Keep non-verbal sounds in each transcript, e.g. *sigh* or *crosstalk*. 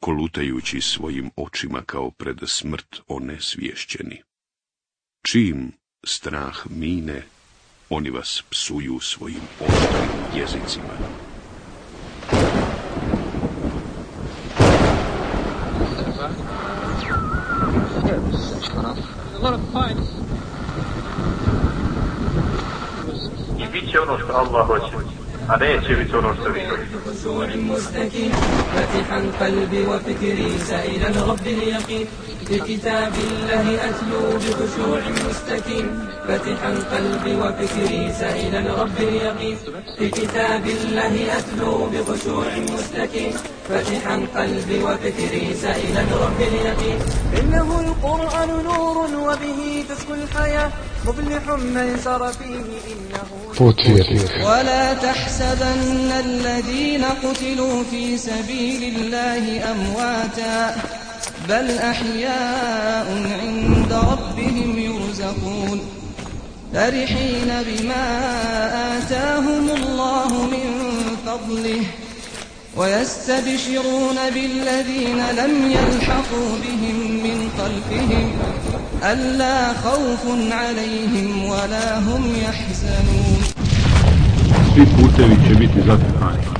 kolutajući svojim očima kao pred smrt onesvješćeni. Čim strah mine, oni vas psuju svojim oštrim jezicima. I bit će ono što Allah hoće. a neće biti ono što vi مستكين. فاتحا قلبي وفكري سائلا رب اليقين. بكتاب الله أتلو بخشوع مستكين. فاتحا قلبي وفكري سائلا رب اليقين. بكتاب الله أتلو بخشوع مستكين. فاتحا قلبي وفكري سائلا رب اليقين. إنه القرآن نور وبه تسكو الحياة. مفلح من سر فيه إنه ولا تحسبن الذين قتلوا في سبيل الله أمواتا بل أحياء عند ربهم يرزقون فرحين بما آتاهم الله من فضله ويستبشرون بالذين لم يلحقوا بهم من خلفهم ألا خوف عليهم ولا هم يحزنون Svi putevi će biti zatrpani.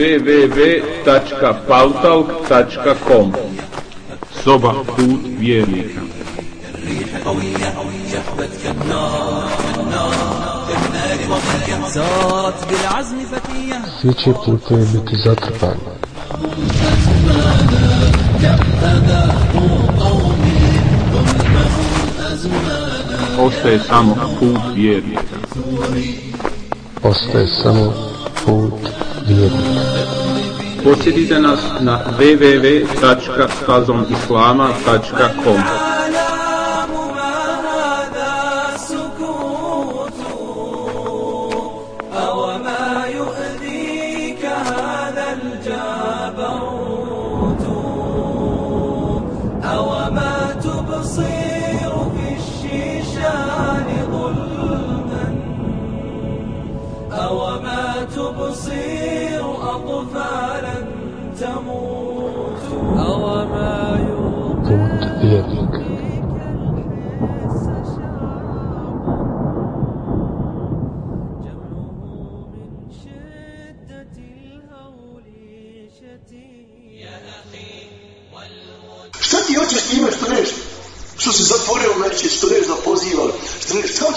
www.paltalk.com Soba put vjernika Svi će putevi biti zatrpani. Ostaje samo put vjernika. Ostaje samo put vjernika. Posjetite nas na www.stazomislama.com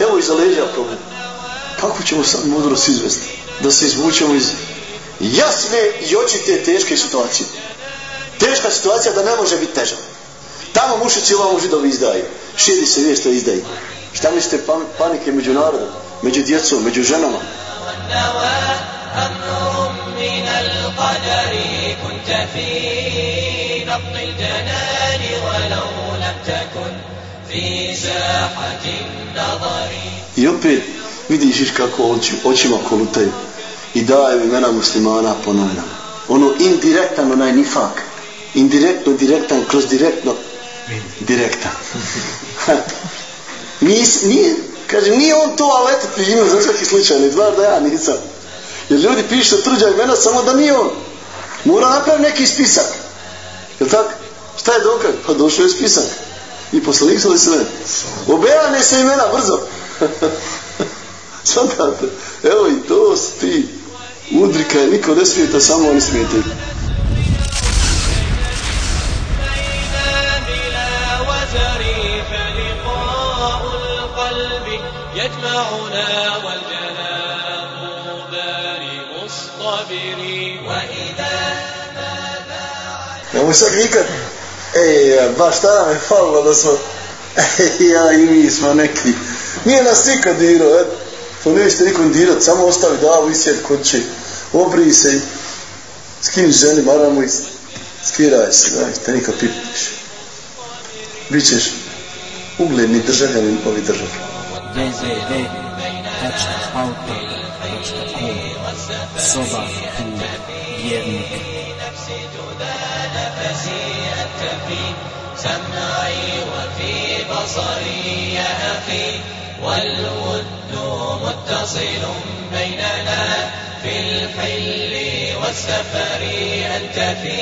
Evo iza leđa problem. Kako ćemo sad mudrost izvesti? Da se izvučemo iz jasne i očite teške situacije. Teška situacija da ne može biti teža. Tamo mušici ovamo židovi izdaju. Širi se vijest o izdaju. Šta mislite pan, panike među narodom, među djecom, među ženama? I opet vidiš kako oči, očima kolutaju i daje imena muslimana ponovna. ono indirektan, onaj nifak. Indirektno, direktan, kroz direktno, direktan. *laughs* Nis, nije, kaže, nije on to ti ime za svaki slučaj, ne dva da ja nisam. Jer ljudi pišu trđa imena samo da nije on. Mora napraviti neki spisak. Je tako? Šta je dokaz? Pa došao je spisak I poslanik sam li sve. Obejane se imena brzo. *laughs* Svatate. Evo i to su ti udrika. Niko ne smijete, samo oni smijete. يجمعنا والجناب دار مصطبري وإذا Nemoj sad nikad, ej, baš šta nam je falilo da smo, ej, ja i mi smo neki, nije nas nikad dirao, et, to nećete nikom dirat, samo ostavi davu i sjed kod će, obri se i skini ženi maramu i skiraj se, daj, te nikad pipniš. Bićeš ugledni državljanin ovi državi. www.auto.com Soba hm, tu vjernika سمعي وفي بصري يا أخي والود متصل بيننا في الحل والسفر أنت في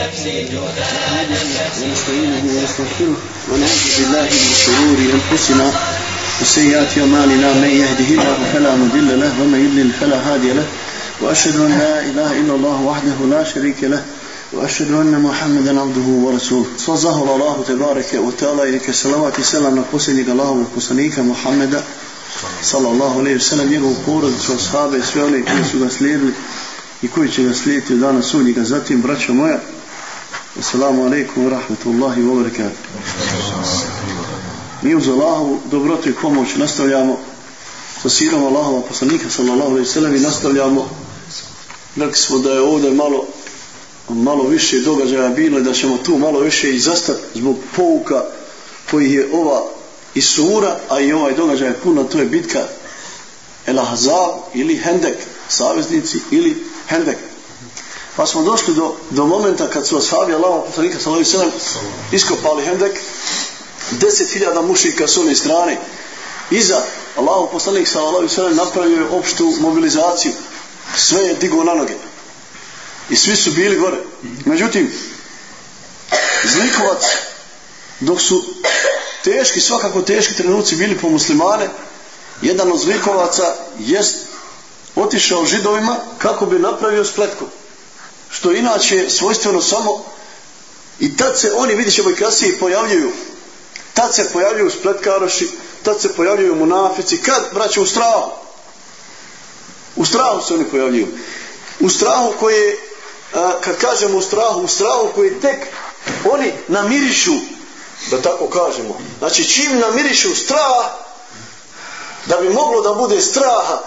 نفسي جدانك ونستعينه ونستغفره ونعوذ بالله من شرور أنفسنا وسيئات أعمالنا. من يهده الله فلا مضل له ومن يضلل فلا هادي له. وأشهد أن لا إله إلا الله وحده لا شريك له. واشهد ان محمدا عبده ورسوله sva zahvala Allahu te bareke u teala i neka salavat i selam na posljednjeg Allahovog poslanika Muhammeda sallallahu alejhi ve sellem njegovu porodicu ashabe i sve one koji su ga slijedili i koji će ga slijediti u dana sudnjega zatim braćo moja Assalamu alaikum wa rahmatullahi wa barakatuh. Mi uz Allahu dobrotu i pomoć nastavljamo sa sirom Allahova poslanika sallallahu alaihi sallam i nastavljamo rekli smo da je ovdje malo malo više događaja bilo da ćemo tu malo više izastati zbog pouka koji je ova i sura, a i ovaj događaj je puno, to je bitka El Ahzab ili Hendek, saveznici ili Hendek. Pa smo došli do, do momenta kad su ashabi Allaho poslanika sallallahu sallam iskopali hendek. 10.000 mušika s one strane. Iza Allaho poslanik sallallahu sallam napravio je opštu mobilizaciju. Sve je digo na noge i svi su bili gore. Međutim zlikovac dok su teški svakako teški trenuci bili po muslimane jedan od zlikovaca jest otišao židovima kako bi napravio spletku. Što inače svojstveno samo i tad se oni vidit ćemo i kasnije pojavljuju. Tad se pojavljuju spletkaroši tad se pojavljuju munafici. Kad braće u strahu? U strahu se oni pojavljuju. U strahu koje a, kad kažemo u strahu u strahu koji tek oni namirišu da tako kažemo. Znači čim namirišu strah da bi moglo da bude straha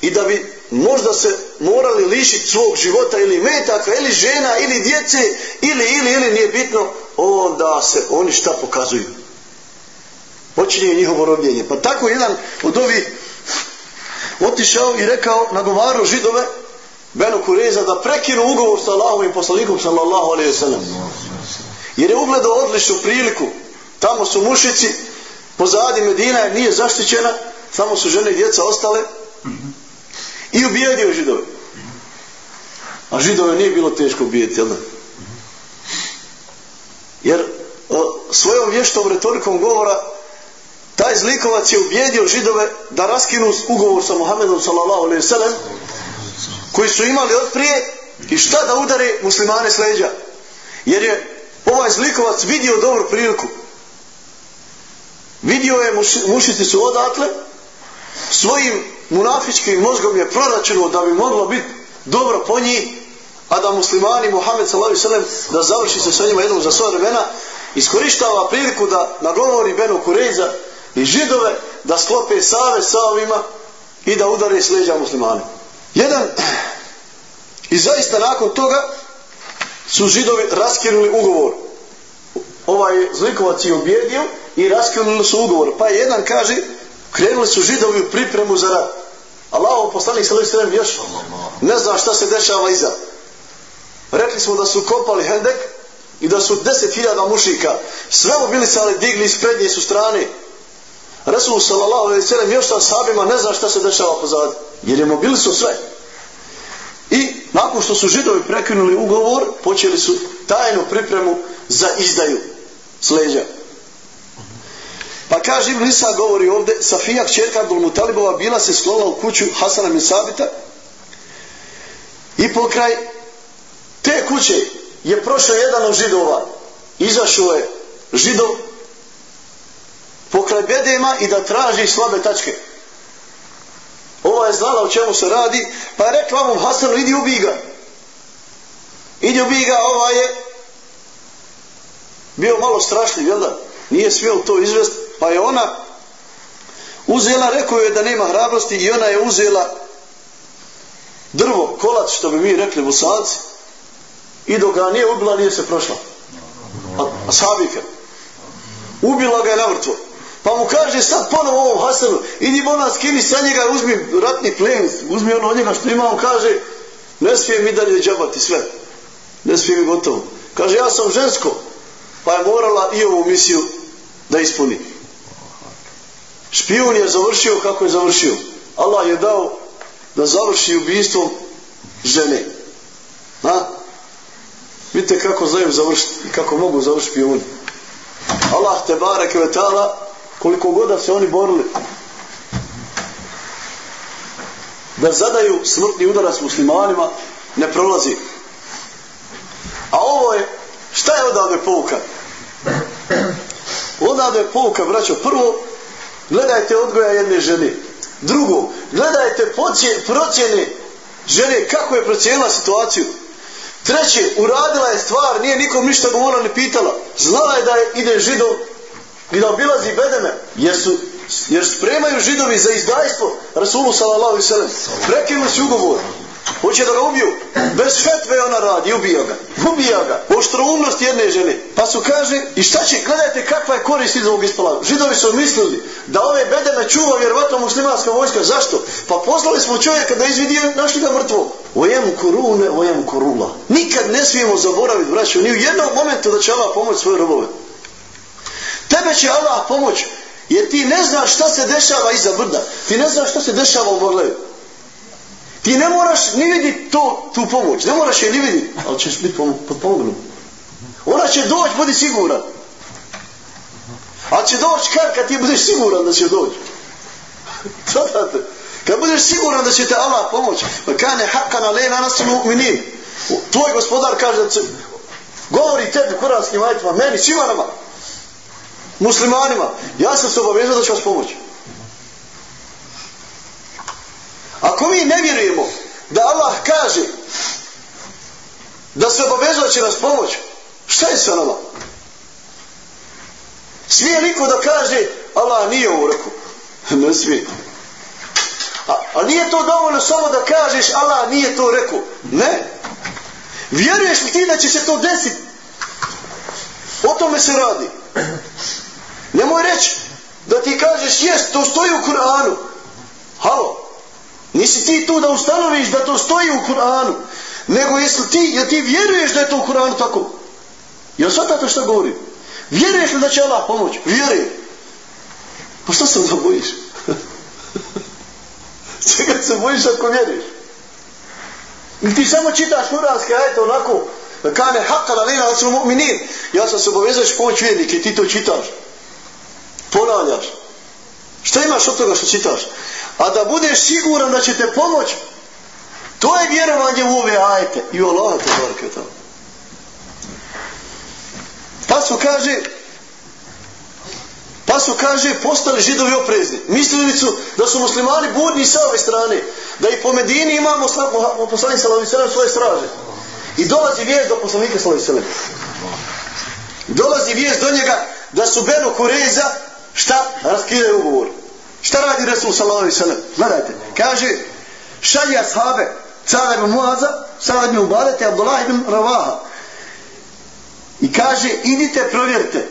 i da bi možda se morali lišiti svog života ili metaka ili žena ili djece ili ili ili nije bitno onda se oni šta pokazuju? Počinje njihovo robljenje. Pa tako jedan od ovih otišao i rekao nagovarao židove Benu Kureza da prekinu ugovor sa Allahom i poslanikom sallallahu alaihi sallam jer je ugledao odličnu priliku tamo su mušici pozadi Medina nije zaštićena samo su žene i djeca ostale i ubijedio židove. A židove nije bilo teško ubijeti, jel da? Jer o, svojom vještom retorikom govora taj zlikovac je ubijedio židove da raskinu ugovor sa Muhammedom sallallahu alaihi sallam koji su imali od prije i šta da udare muslimane s leđa. Jer je ovaj zlikovac vidio dobru priliku. Vidio je mušici su odatle svojim munafičkim mozgom je proračunuo da bi moglo biti dobro po njih, a da muslimani Muhammed sallallahu alejhi da završi se sa njima jednom za svoje vremena, iskorištava priliku da nagovori Benu Kureza i židove da sklope save sa ovima i da udare s leđa muslimane. Jedan i zaista nakon toga su židovi raskinuli ugovor. Ovaj zlikovac je objedio i raskinuli su ugovor. Pa jedan kaže, krenuli su židovi u pripremu za rat. Allahov poslanik sallallahu alejhi ve još ne zna šta se dešava iza. Rekli smo da su kopali hendek i da su deset hiljada mušika sve mobilisali, digli iz prednje su strane. Resul sallallahu alaihi sellem još sa sabima ne zna šta se dešava pozadi. Jer je mobilisao sve. I nakon što su židovi prekinuli ugovor, počeli su tajnu pripremu za izdaju sleđa. Pa kaže Ibn Isa govori ovdje, Safija kćerka Abdul Mutalibova bila se sklonila u kuću Hasana bin Sabita i pokraj te kuće je prošao jedan od židova. Izašao je židov pokraj bedema i da traži slabe tačke. Ova je znala o čemu se radi, pa je rekla ovom Hasanu, idi ubij ga. Idi ubij ga, ova je bio malo strašljiv, jel da? Nije smio to izvest, pa je ona uzela, rekao je da nema hrabrosti i ona je uzela drvo, kolac, što bi mi rekli bosanci, i dok ga nije ubila, nije se prošla. A, a sabike. Ubila ga je na mrtvo. Pa mu kaže sad ponovo ovom Hasanu, idi bona skini sa njega, uzmi ratni plen, uzmi ono od njega što ima, on kaže, ne smije mi dalje džabati sve. Ne smije mi gotovo. Kaže, ja sam žensko, pa je morala i ovu misiju da ispuni. Špijun je završio kako je završio. Allah je dao da završi ubijstvom žene. Ha? Vidite kako znaju završiti i kako mogu završiti špijuni. Allah te bareke ve ta'ala koliko god da se oni borili da zadaju smrtni udarac muslimanima ne prolazi. A ovo je, šta je odavde pouka? Odavde je pouka, braćo, prvo, gledajte odgoja jedne žene. Drugo, gledajte procjene žene, kako je procijenila situaciju. Treće, uradila je stvar, nije nikom ništa govorila ni pitala. Znala je da je, ide židom i da obilazi bedeme, jer su jer spremaju židovi za izdajstvo Rasulu sallallahu alaihi sallam. Prekinuli su ugovor. Hoće da ga ubiju. Bez fetve ona radi, ubija ga. Ubija ga. Oštroumnost jedne žene. Pa su kaže, i šta će, gledajte kakva je korist iz ovog ispala. Židovi su mislili da ove bedeme čuva vjerovatno muslimanska vojska. Zašto? Pa poslali smo čovjeka da izvidi našli ga mrtvo. Ojem kurune, ojem kurula. Nikad ne smijemo zaboraviti, braću, ni u jednom momentu da će Allah pomoći svoje robove. Tebe će Allah pomoć, jer ti ne znaš šta se dešava iza brda. Ti ne znaš šta se dešava u Borleju. Ti ne moraš ni vidjeti to, tu pomoć. Ne moraš je ni vidjeti, ali ćeš biti pod pomognu. Ona će doći, budi siguran. Ali će doći kad, kad ti budeš siguran da će doći. Zatate. *laughs* Kad budeš siguran da će te Allah pomoć. Pa kane haka na lena nasunu mu'minin. Tvoj gospodar kaže da će govori tebi kuranskim ajtima, meni, svima nama muslimanima, ja sam se obavezao da ću vas pomoći. Ako mi ne vjerujemo da Allah kaže da se obavezao da će nas pomoći, šta je sa nama? Smije niko da kaže Allah nije ovo rekao? *laughs* Ne smije. A, a nije to dovoljno samo da kažeš Allah nije to rekao? Ne. Vjeruješ li ti da će se to desiti? O tome se radi. Nemoj reći da ti kažeš jest, to stoji u Kur'anu. Halo, nisi ti tu da ustanoviš da to stoji u Kur'anu, nego jesi ti, jel ti vjeruješ da je to u Kur'anu tako? Jel shvatate što govorim? Vjeruješ li da će Allah pomoći? Vjerujem. Pa što se onda bojiš? *laughs* Čega se bojiš ako vjeruješ? I ti samo čitaš kuranske ajete onako, kane haqqa da lina da su mu'minin. Ja sam se obavezao što pomoć vjernike i ti to čitaš ponavljaš. Šta imaš od toga što čitaš? A da budeš siguran da će te pomoć, to je vjerovanje u ove ajete. I u Allah te barke tamo. Pa su kaže, pa su kaže, postali židovi oprezni. Mislili su da su muslimani budni sa ove strane. Da i po Medini imamo poslanik Salavi Selem svoje straže. I dolazi vijest do poslanika Salavi Selem. Dolazi vijest do njega da su Benu Kureza Šta? Raskide ugovor. Šta radi Resul sallallahu alaihi sallam? Gledajte. Kaže, šalje ashabe, Sada ibn Muaza, Sada ibn Ubadete, Abdullah ibn Ravaha. I kaže, idite, provjerite.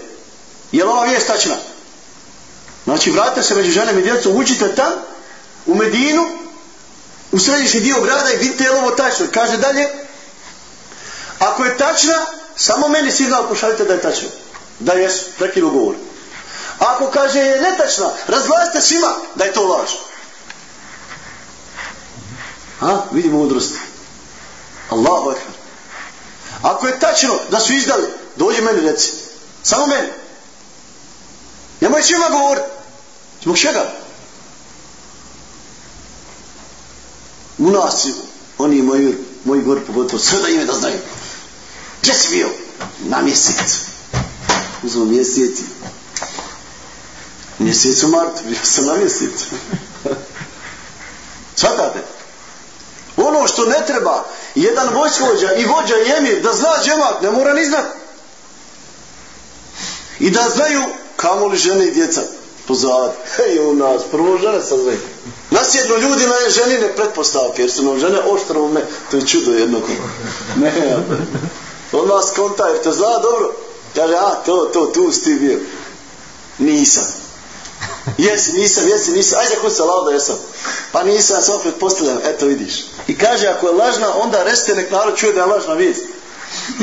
Je li ova vijest tačna? Znači, vratite se među ženem i djecom, učite tam, u Medinu, u središnji dio grada i vidite je li ovo tačno. Kaže dalje, Ako je tačna, samo meni signal pošaljite da je tačno. Da jesu, prekinu govor. Ako kaže je netačna, razglasite svima da je to laž. Ha? Vidimo mudrost. Allahu akbar. Ako je tačno da su izdali, dođi meni reci. Samo meni. Nemoj svima govoriti. Zbog čega? U nas, oni moji, moji gori pogotovo, sve da ime da znaju. Gdje si bio? Na mjesec. Uzmo mjesec. Mjesec u martu, bio sam na mjesec. Svatate? Ono što ne treba, jedan vojskovođa i vođa i emir da zna džemat, ne mora ni znat. I da znaju kamo li žene i djeca pozad. Hej, u nas, prvo žene sa zve. Nasjedno ljudi na ženine pretpostavke, jer su nam žene oštro me, to je čudo jednako. Ne, ja. On vas konta, jer te zna dobro. Kaže, a, to, to, tu si ti bio. Nisam. *laughs* Jesi, nisam, jesi, nisam. Ajde, kud se lao da jesam. Pa nisam, ja sam opet postavljam. Eto, vidiš. I kaže, ako je lažna, onda reste nek narod čuje da je lažna vijest.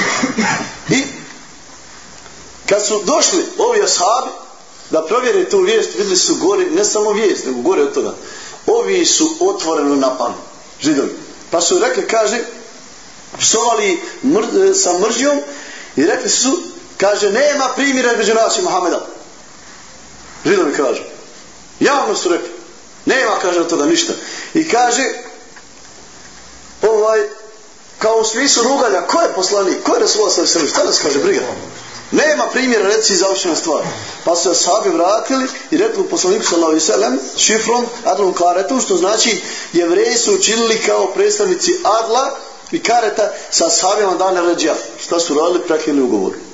*laughs* I kad su došli ovi ashabi da provjere tu vijest, videli su gore, ne samo vijest, nego gore od toga. Ovi su otvoreno napali, židovi. Pa su rekli, kaže, psovali mr, sa mržnjom i rekli su, kaže, nema primjera među nas i Muhammeda. Židovi kažu. Javno su rekli. Nema, kaže, od toga ništa. I kaže, ovaj, kao u smislu ruganja, ko je poslanik, ko je Resulat sallallahu alejhi? Šta nas kaže briga? Nema primjera reci završena stvar. Pa su sahabi vratili i rekli poslaniku sallallahu alejhi ve sellem šifrom adlom karetu što znači jevreji su učinili kao predstavnici adla i kareta sa sahabima dana ređa. Šta su radili? Prekinuli ugovor.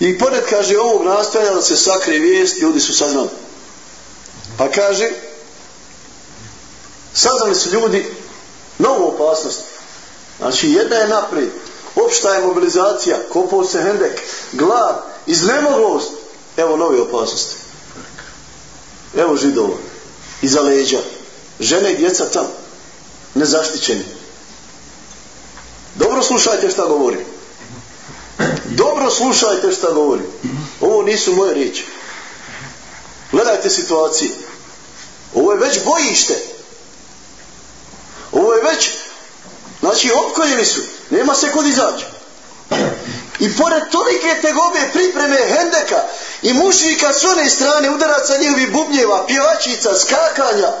I pored kaže ovog nastojanja da se sakre vijest, ljudi su saznali. Pa kaže saznali su ljudi novu opasnost. Znači, jedna je naprijed. Opšta je mobilizacija, kopao se hendek, glad, iznemoglost. Evo nove opasnosti. Evo židova. Iza leđa. Žene i djeca tam. Nezaštićeni. Dobro slušajte šta govori. Dobro slušajte šta govori. Ovo nisu moje riječi. Gledajte situaciju. Ovo je već bojište. Ovo je već, znači, opkoljeni su. Nema se kod izaći. I pored tolike tegobe pripreme hendeka i mušika s one strane udaraca njihovi bubnjeva, pjevačica, skakanja,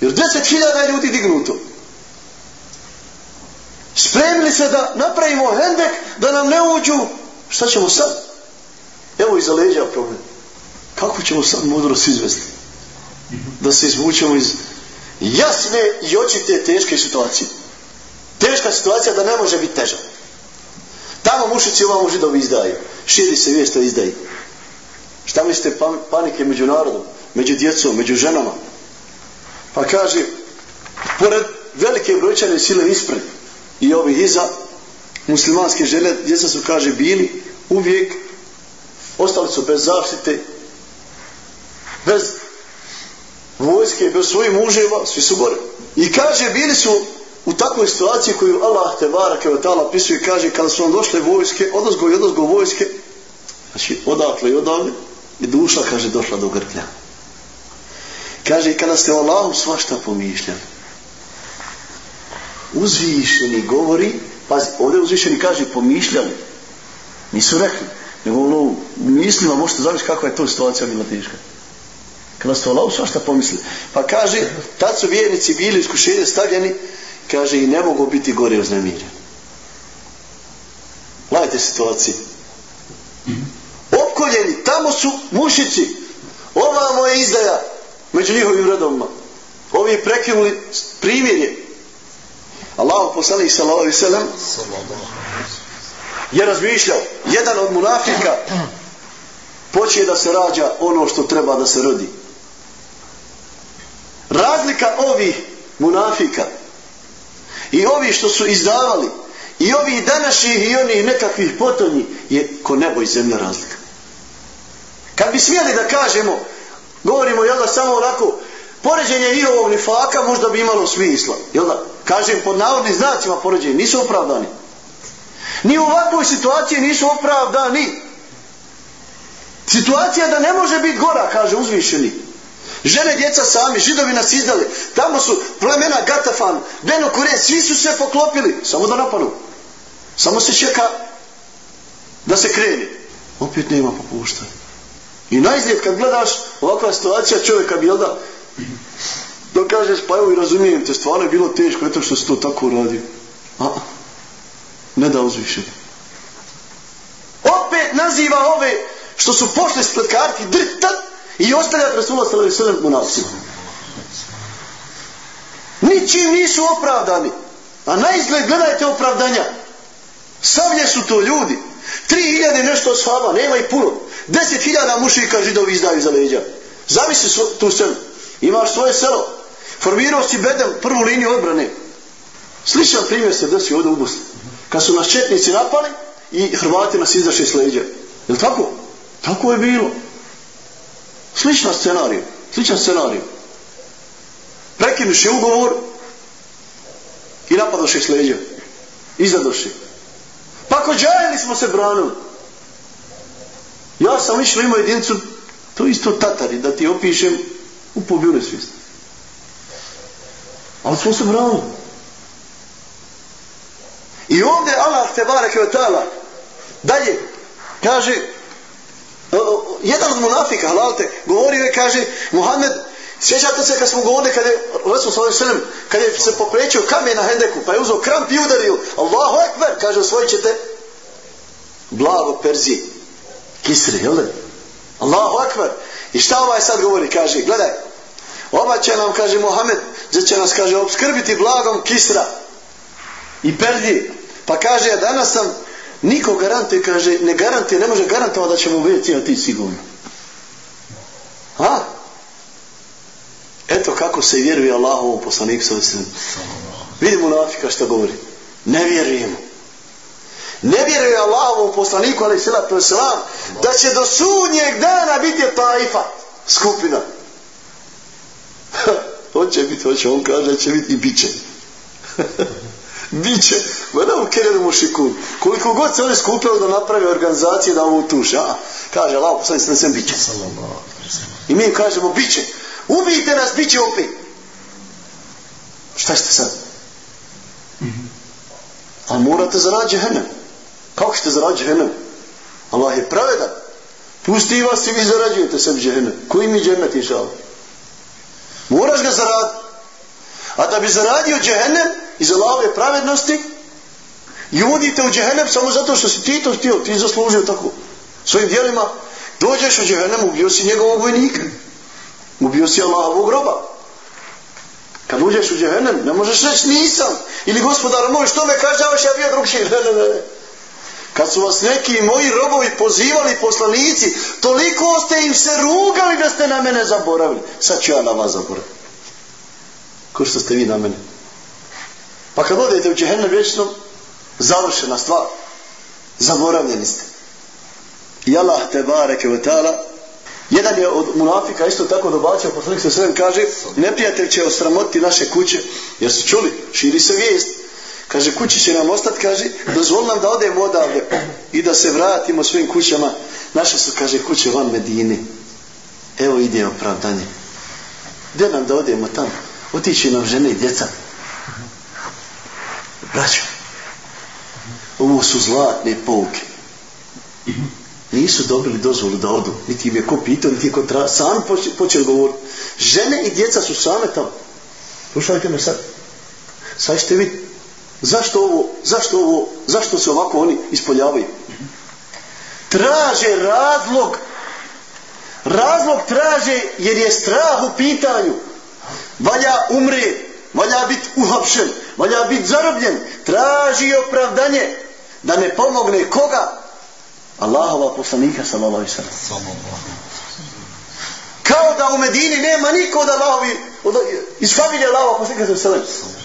jer deset hiljada ljudi dignuto. Spremili se da napravimo hendek, da nam ne uđu, šta ćemo sad? Evo iza leđa problem. Kako ćemo sad mudrost izvesti? Da se izvučemo iz jasne i očite teške situacije. Teška situacija da ne može biti teža. Tamo mušici ovamo židovi izdaju. Širi se vijest o izdaji. Šta mislite panike među narodom, među djecom, među ženama? Pa kaže, pored velike brojčane sile ispred i ovi iza, muslimanske žele, djeca su, kaže, bili uvijek, ostali su bez zaštite, bez vojske, bez svojih muževa, svi su gore. I kaže, bili su u takvoj situaciji koju Allah te vara kao tala pisuje kaže kada su nam došle vojske odozgo i odozgo vojske znači odakle i odavle i duša kaže došla do grklja kaže i kada ste Allahom svašta pomišljali uzvišeni govori pazi ovdje uzvišeni kaže pomišljali nisu rekli nego ono mislima možete zamisliti kakva je to situacija bila teška kada ste Allah svašta pomislili pa kaže tad su vjernici bili iskušenje stavljeni kaže i ne mogu biti gore uznemireni. Gledajte situacije. Opkoljeni, tamo su mušici. Ovamo je izdaja među njihovim redovima. Ovi je prekinuli primjerje. Allah poslanik sallallahu alejhi ve sellem je razmišljao. Jedan od munafika počeje da se rađa ono što treba da se rodi. Razlika ovih munafika i ovi što su izdavali i ovi današnjih i onih nekakvih potonji je ko nebo i zemlja razlika. Kad bi smjeli da kažemo, govorimo jel da samo onako, poređenje njihovog nifaka možda bi imalo smisla, jel da? kažem pod navodnim znacima poređenje, nisu opravdani. Ni u ovakvoj situaciji nisu opravdani. Situacija da ne može biti gora, kaže uzvišeni. Žene, djeca sami, židovi nas izdali. Tamo su plemena Gatafan, Beno Kure, svi su se poklopili. Samo da napanu. Samo se čeka da se kreni. Opet nema popuštanja. I najzlijed kad gledaš ovakva situacija čovjeka bi, jel da, da kažeš, pa evo i razumijem te, stvarno je bilo teško, eto što se to tako uradio. A, ne da uzvišenje. Opet naziva ove što su pošli s pletkarki drtat i ostavljat Rasula sallallahu alejhi ve. Ničim nisu opravdani. A na izgled gledajte opravdanja. Savlje su to ljudi. Tri hiljade nešto shaba, nema i puno. Deset hiljada mušika židovi izdaju za leđa. Zamisli tu scenu. Imaš svoje selo. Formirao si bedem prvu liniju odbrane. Sličan primjer se desi ovdje u Bosni. Kad su nas četnici napali i Hrvati nas izašli s leđa. Je li tako? Tako je bilo. Slična scenarij. Sličan scenarij. Prekinuši ugovor i napadoši s leđa. Izadoši. Pa ko džajeli smo se branili. Ja sam išao imao jedincu, to isto tatari, da ti opišem u pobjune svijest. Ali smo se branili. I ovdje Allah te barek je tala dalje kaže jedan od munafika halalte govorio je kaže Muhammed sjećate se kad smo govorili kad je Resul sallallahu alejhi kad je se pokrećio kamen na hendeku pa je uzeo kramp i udario. Allahu ekber! Kaže osvojit ćete blago Perzije. Kisri, jel da? Allahu ekber! I šta ovaj sad govori? Kaže gledaj ova će nam kaže Muhammed da će nas kaže obskrbiti blagom Kisra i Perdije. pa kaže ja danas sam niko garantuje kaže ne garantuje ne može garantovati da ćemo biti ja ti sigurno ha Eto kako se vjeruje Allahovom poslaniku sa sve. Vidimo nafika što govori. Ne vjerujemo. Ne vjeruje Allahovom poslaniku, ali sila to selam, da će do sudnjeg dana biti taifa, skupina. *laughs* hoće biti, hoće, on kaže da će biti i biće. *laughs* biće, ma da mu kere da mu šikun. Koliko god se oni skupili da napravi organizacije da ovo tuše, a? Kaže, Allah, poslanik se ne sem biće. I mi kažemo, biće. Ubijte nas, bit će opet. Šta ćete sad? Mm -hmm. Ali morate zaraditi džehennem. Kako ćete zaraditi džehennem? Allah je pravedan. Pusti vas i vi zarađujete sebi džehennem. Koji mi džennet išao? Moraš ga zaraditi. A da bi zaradio džehennem iz Allahove pravednosti, i uvodite u džehennem samo zato što si ti to htio, ti zaslužio tako. Svojim dijelima dođeš u džehennem, ubio si njegovog vojnika. Ubio si Allahovog groba. Kad uđeš u džehennem, ne možeš reći nisam. Ili gospodar moj, što me kažavaš, ja bio drugši. Ne, ne, ne. Kad su vas neki moji robovi pozivali poslanici, toliko ste im se rugali da ste na mene zaboravili. Sad ću ja na vas zaboraviti. Ko što ste vi na mene? Pa kad odete u džehennem vječno, završena stvar. Zaboravljeni ste. I Allah te bareke ve ta'ala Jedan je od munafika isto tako dobacio, poslanik se sve kaže, neprijatelj će osramotiti naše kuće, jer su čuli, širi se vijest. Kaže, kući će nam ostati, kaže, dozvoli nam da odemo odavde i da se vratimo svojim kućama. Naše su, kaže, kuće van Medine. Evo ide opravdanje. Gde nam da odemo tamo? Otići nam žene i djeca. Braćo, ovo su zlatne pouke nisu dobili dozvolu da odu. Niti im je ko pitao, niti je ko tra... Sam počeli govoriti. Žene i djeca su same tamo. Slušajte me sad. Sad ćete vidjeti. Zašto ovo, zašto ovo, zašto se ovako oni ispoljavaju? Traže razlog. Razlog traže jer je strah u pitanju. Valja umre, valja biti uhapšen, valja biti zarobljen. Traži opravdanje da ne pomogne koga? Allahova poslanika sallallahu alaihi sallam. Kao da u Medini nema niko od Allahovi od, iz familije Allahova poslanika sallallahu alaihi sallam.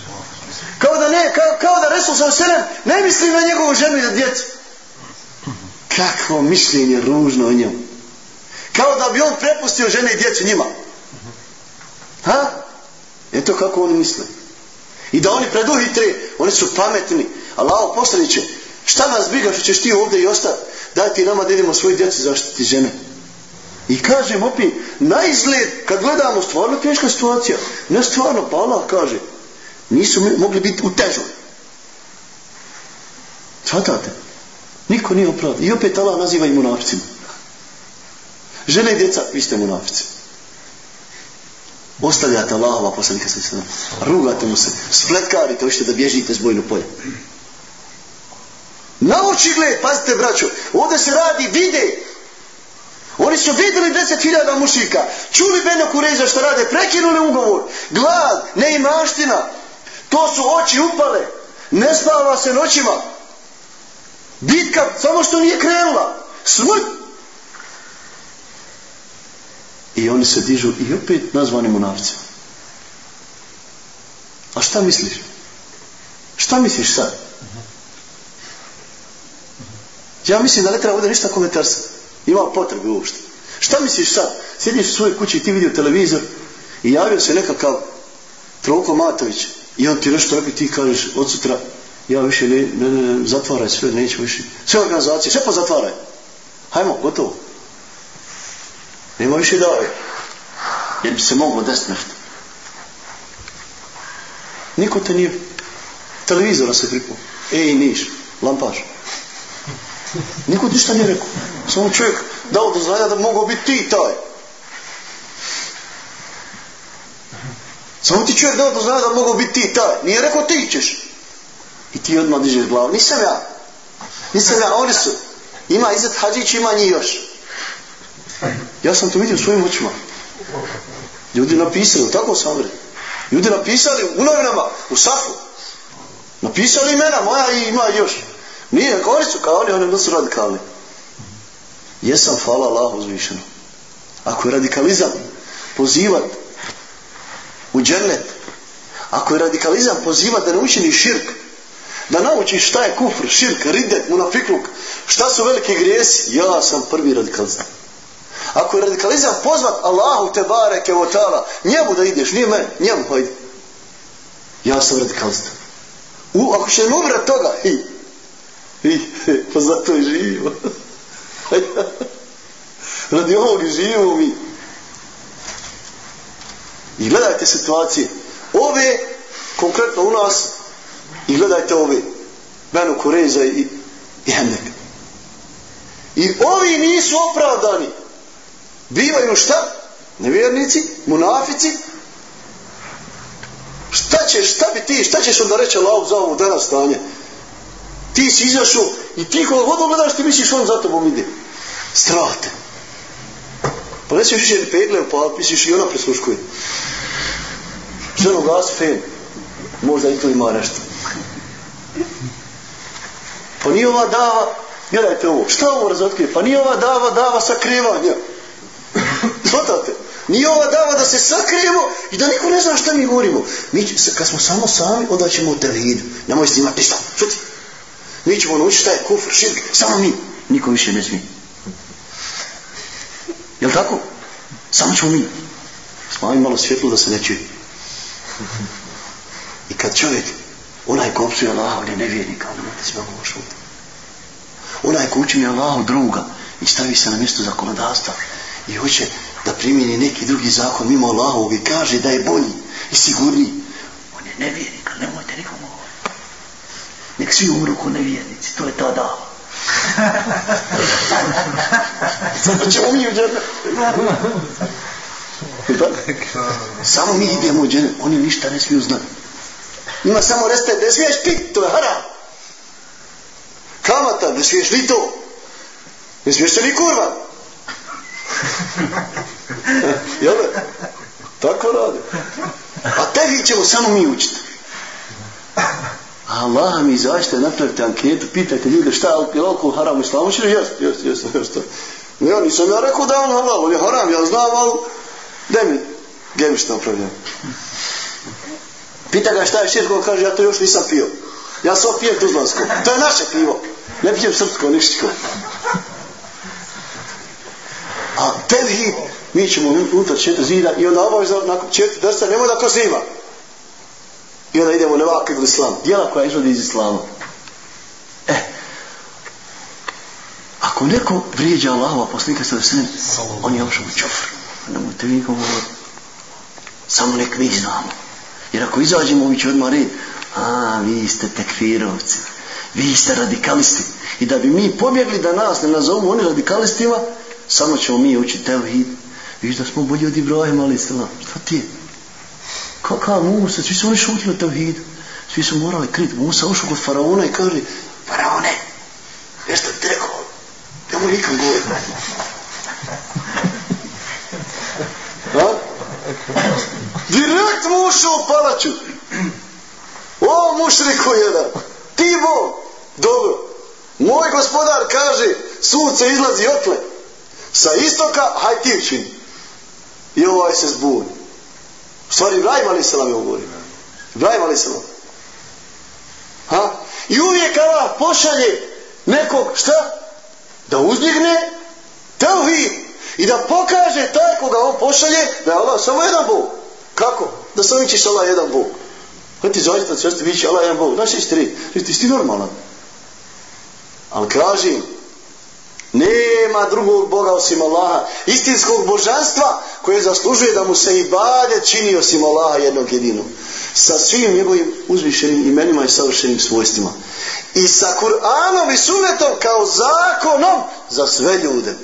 Kao da ne kao, kao da Resul sa alejhi ne misli na njegovu ženu i na djecu. Kakvo mišljenje ružno o njemu. Kao da bi on prepustio žene i djecu njima. Ha? Eto kako oni misle. I da oni preduhitre, oni su pametni. Allaho poslaniće, šta nas briga što ćeš ti ovdje i ostati? Daj ti nama da idemo svoju djeci zaštiti žene. I kažem opet, na izgled, kad gledamo stvarno teška situacija, ne stvarno, pa Allah kaže, nisu mogli biti u težoj. Svatate? Niko nije opravdan. I opet Allah naziva i munaficima. Žene i djeca, vi ste munafici. Ostavljate Allahova poslanika sa sve. Rugate mu se. Spletkarite, hoćete da bježite s bojno polje. Na oči gled, pazite braćo, ovdje se radi, vide. Oni su videli deset hiljada mušika, čuli Beno Kureza što rade, prekinuli ugovor, glad, neimaština, to su oči upale, ne spava se noćima. Bitka, samo što nije krenula, smrt. I oni se dižu i opet nazvani monarci. A šta misliš? Šta misliš sad? Ja mislim da ne treba ovdje ništa komentarsa. Ima potrebe uopšte. Šta misliš sad? Sjediš u svojoj kući i ti vidio televizor i javio se nekakav Troko Matović i on ti nešto rekli ti kažeš od sutra ja više ne, ne, ne, zatvaraj sve, neću više. Sve organizacije, sve pozatvaraj. Hajmo, gotovo. Nema više dave. Jer bi se moglo desiti nešto. Niko te nije televizora se pripao. Ej, niš, lampaž. Niko ti šta nije rekao. Samo čovjek dao do znanja da mogu biti ti taj. Samo ti čovjek dao do da mogu biti ti taj. Nije rekao ti ćeš. I ti odmah dižeš glavu. Nisam ja. Nisam ja. Oni su. Ima izad Hadžić, ima njih još. Ja sam to vidio svojim očima. Ljudi napisali, tako sam vred. Ljudi napisali u novinama, u safu. Napisali imena moja i ima još. Nije, kao oni su kao oni, oni su radikalni. Jesam, hvala Allahu uzvišeno. Ako je radikalizam, pozivat u džennet. Ako je radikalizam, poziva da ne učini širk. Da naučiš šta je kufr, širk, ridet, munafikluk. Šta su velike grijesi? Ja sam prvi radikalizam. Ako je radikalizam pozvat Allahu te bareke o tala, njemu da ideš, nije meni, njemu hajde. Ja sam radikalizam. U, ako će ne umrat toga, hi, hi, pa zato i živimo. *laughs* Radi ovog živimo mi. I gledajte situacije. Ove, konkretno u nas, i gledajte ove, Benu Kureza i, i Hendek. I ovi nisu opravdani bivaju šta? Nevjernici, munafici. Šta ćeš, šta bi ti, šta ćeš onda reći Allah za ovo danas stanje? Ti si izašao i ti kod vodu gledaš, ti misliš on za tobom ide. Strate. Pa ne smiješ više pegle, pa misliš i ona presluškuje. Ženo gas, fen. Možda i tu ima nešto. Pa nije ova dava, gledajte ovo, šta ovo razotkrije? Pa nije ova dava, dava sakrivanja. Svatate? Nije ova dava da se sakrijemo i da niko ne zna šta mi govorimo. Mi, kad smo samo sami, onda ćemo u televidu. Nemoj snimati ništa. Šuti. Mi ćemo naučiti šta je kufr, širk. Samo mi. Niko više ne smije. Jel tako? Samo ćemo mi. Smavi malo svjetlo da se ne čuje. I kad čovjek, onaj ko opsuje Allaha, on je nevjernik, ali nemojte se mogo šuti. Onaj ko učini Allahu druga i stavi se na mjesto zakonodavstva, i hoće da primjeni neki drugi zakon mimo Allahovog i kaže da je bolji i sigurniji. On je nevjernik, ali nemojte nikom govoriti. Nek svi umru ko nevjernici, to je ta dava. *laughs* Zato ćemo mi u džene samo mi idemo u džene, oni ništa ne smiju znati. Ima samo reste, ne smiješ pit, to je haram. Kamata, ne smiješ ni to. Ne smiješ se ni kurva. *laughs* Jel? Tako radi. A tebi ćemo samo mi učiti. Allah mi zašto napravite anketu, pitajte ljude šta je alkohol haram u islamu, će jest, jest, jest, jest. Ja nisam ja rekao da on halal, on je haram, ja znam, ali daj mi gemiš napravljam. Pita ga šta je širko, on kaže, ja to još nisam pio. Ja sam pijem tuzlansko. To je naše pivo. Ne pijem srpsko, ništiko. A tevhid, mi ćemo unutar četiri zida i onda obavezno nakon četiri drsa nemoj da ko zima. I onda idemo na vakid islam. Dijela koja izvodi iz islama. E, ako neko vrijeđa Allahova poslanika sa sve, on je ošao u čofr nemojte možete vi govoriti. Samo nek mi znamo. Jer ako izađemo, vi će odmah red. A, vi ste tekfirovci. Vi ste radikalisti. I da bi mi pobjegli da nas ne nazovu oni radikalistima, samo ćemo mi učiti tevhid. Viš da smo bolji od Ibrahima, ali sela. Šta ti je? Kakav Musa? Svi su oni šutili tevhid. Svi su morali kriti. Musa ušao kod faraona i kaže, faraone, nešto ti rekao? Nemoj nikam govoriti. Ha? Direkt mu ušao u palaču. O, mušriku jedan. Ti bol. Dobro. Moj gospodar kaže, sunce izlazi otle. Sa istoka, haj ti učini. I ovaj se zbuni. U stvari, Ibrahim ali salam je govori. Ibrahim ali salam. Ha? I uvijek Allah pošalje nekog, šta? Da uzdigne tevhid. I da pokaže taj koga on pošalje da je Allah samo jedan Bog. Kako? Da sam vićiš Allah jedan Bog. Kada ti zaista ti vići Allah jedan Bog. Znaš isti tri. Ti ti normalan. Ali kažem, nema drugog Boga osim Allaha. Istinskog božanstva koje zaslužuje da mu se i balje čini osim Allaha jednog jedinog. Sa svim njegovim uzvišenim imenima i savršenim svojstvima. I sa Kur'anom i sunetom kao zakonom za sve ljude.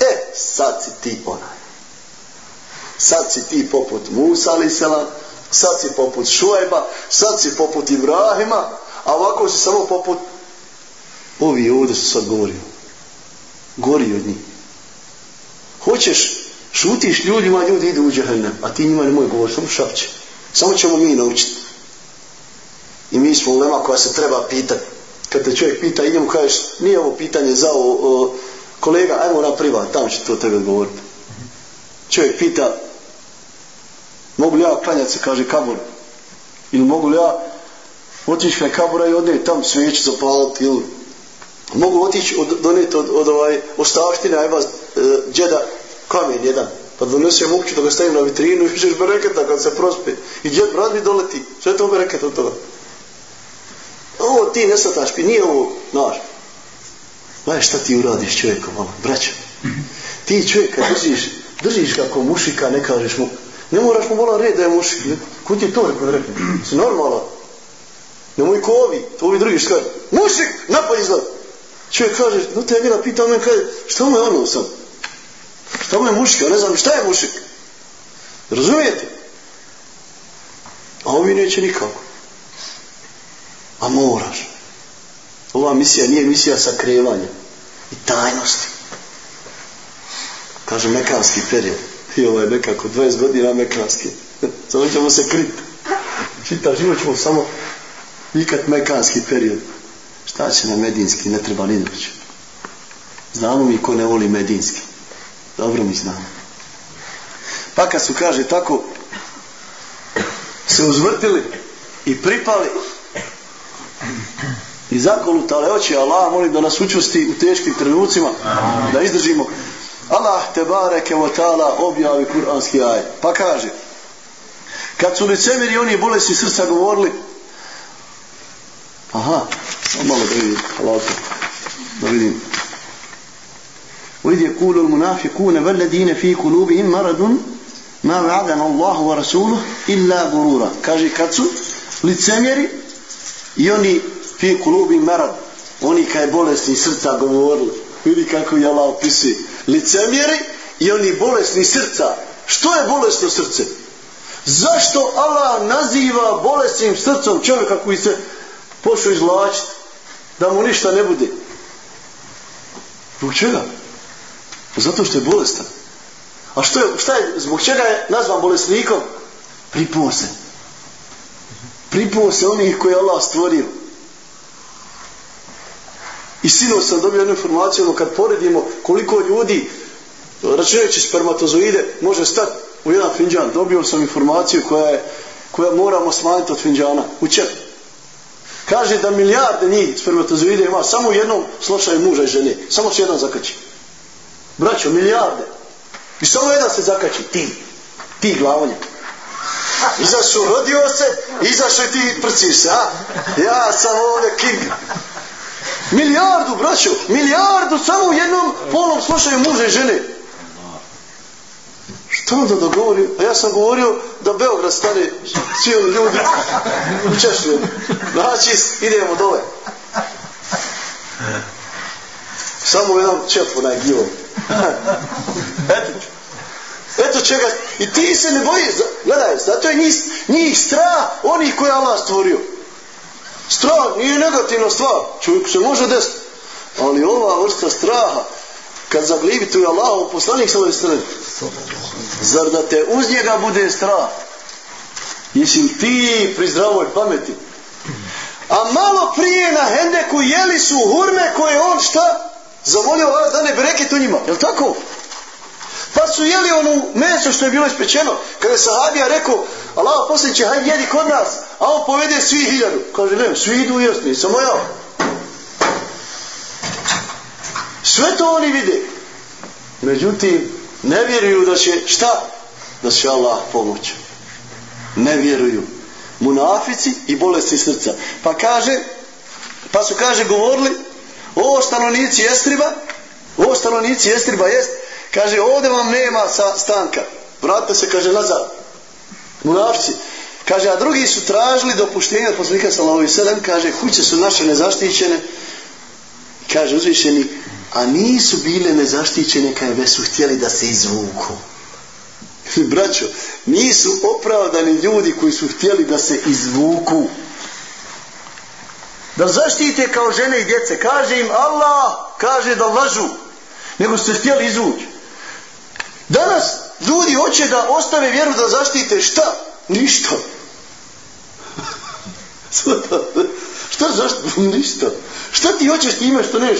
E, sad si ti onaj. Sad si ti poput Musa ali selam, sad si poput Šuajba, sad si poput Ibrahima, a ovako si samo poput ovi ovdje su sad govorio. Gori od njih. Hoćeš, šutiš ljudima, ljudi idu u džahannam, a ti njima nemoj govor, samo šapće. Samo ćemo mi naučiti. I mi smo ulema koja se treba pitati. Kad te čovjek pita, idemo kažeš, nije ovo pitanje za ovo, o, kolega, ajmo na privat, tamo će to tebe odgovoriti. Čovjek pita, mogu li ja klanjati se, kaže kabor, ili mogu li ja otići kraj kabora i odnijeti tam sveću zapaliti, ili mogu otići od, donijeti od, od ovaj ostavštine, aj vas, e, džeda, kamen jedan, pa donosio mukću da ga stavim na vitrinu *laughs* i višeš bereketa kad se prospe. I džed brat mi doleti, sve to bereketa od toga. Ovo ti ne sataš, pi nije ovo naš. Znaš šta ti uradiš čovjeku, malo, braćo. Ti čovjeka držiš, držiš kako mušika, ne kažeš mu, ne moraš mu volan red da je mušik. Ko ti je to rekao, rekao? Si normalan. Nemoj ko ovi, to ovi drugi što kaže, mušik, napad izgled. Čovjek kaže, no te je pitao me, kaže, šta mu je ono sam? Šta mu je mušik? Ja ne znam, šta je mušik? Razumijete? A ovi neće nikako. A moraš. Ova misija nije misija sakrevanja i tajnosti. Kaže, mekanski period. I ovaj nekako 20 godina mekanski. *laughs* Samo ćemo se kriti. Čita život ćemo samo nikad mekanski period. Šta će na medinski, ne treba ni doći. Znamo mi ko ne voli medinski. Dobro mi znamo. Pa kad su, kaže, tako se uzvrtili i pripali i zakolutale oči Allah, molim da nas učusti u teškim trenucima, da izdržimo. Allah te bareke wa ta'ala objavi kuranski aj. Pa kaže, kad su licemiri oni bolesti srca govorili, aha, malo da vidim, halata, da vidim. وإذ يقول المنافقون والذين في قلوبهم مرض ما وعدنا الله ورسوله إلا غرورا kaže kad su licemjeri i oni fi kulubi marad oni kaj bolesni srca govorili vidi kako je Allah opisuje licemjeri i oni bolesni srca. Što je bolesno srce? Zašto Allah naziva bolesnim srcom čovjeka koji se pošao izlačiti da mu ništa ne bude? Zbog čega? Zato što je bolestan. A što je, šta je zbog čega je nazvan bolesnikom? Pripuo se. Pripuo se onih koje je Allah stvorio. I sino sam dobio jednu informaciju, ono kad poredimo koliko ljudi, računajući spermatozoide, može stati u jedan finđan. Dobio sam informaciju koja je, koja moramo smanjiti od finđana. U čep. Kaže da milijarde njih spermatozoide ima samo u jednom slučaju muža i žene. Samo se jedan zakači. Braćo, milijarde. I samo jedan se zakači. Ti. Ti glavonje. Izašao, rodio se, izašao i ti prciš se, a? Ja sam ovdje king. Milijardu, braćo, milijardu samo u jednom polom slušaju muže i žene. Šta onda da govorim? A ja sam govorio da Beograd stane cijeli ljudi u Češnju. Znači, idemo dole. Samo jedan čep, onaj givo. Eto, eto čega. I ti se ne bojiš. Gledaj, zato je njih, njih strah onih koje Allah stvorio. Strah nije negativna stvar. Čovjek se može desiti. Ali ova vrsta straha, kad zaglibi tu je Allah, poslanik sa ove strane, zar da te uz njega bude strah? Jesi li ti pri zdravoj pameti? A malo prije na Hendeku jeli su hurme koje on šta? Zavolio da ne bereket u njima. Jel tako? Pa su jeli onu meso što je bilo ispečeno. Kada je sahabija rekao, Allah posljedće, hajde jedi kod nas. A on povede svi hiljadu. Kaže, ne, svi idu jest, nisam ja. Sve to oni vide. Međutim, ne vjeruju da će, šta? Da će Allah pomoći. Ne vjeruju. Munafici i bolesti srca. Pa kaže, pa su kaže govorili, o stanovnici Jestriba, o stanovnici Jestriba jest, kaže, ovdje vam nema sa stanka. Vratite se, kaže, nazad. Munafici. Kaže, a drugi su tražili dopuštenje od poslanika sallallahu alejhi kaže kuće su naše nezaštićene. Kaže uzvišeni, a nisu bile nezaštićene kad je su htjeli da se izvuku. *laughs* Braćo, nisu opravdani ljudi koji su htjeli da se izvuku. Da zaštite kao žene i djece. Kaže im Allah, kaže da lažu. Nego su htjeli izvući. Danas ljudi hoće da ostave vjeru da zaštite šta? Ništa. *laughs* šta zaštite? *laughs* Ništa. Šta ti hoćeš time što neš?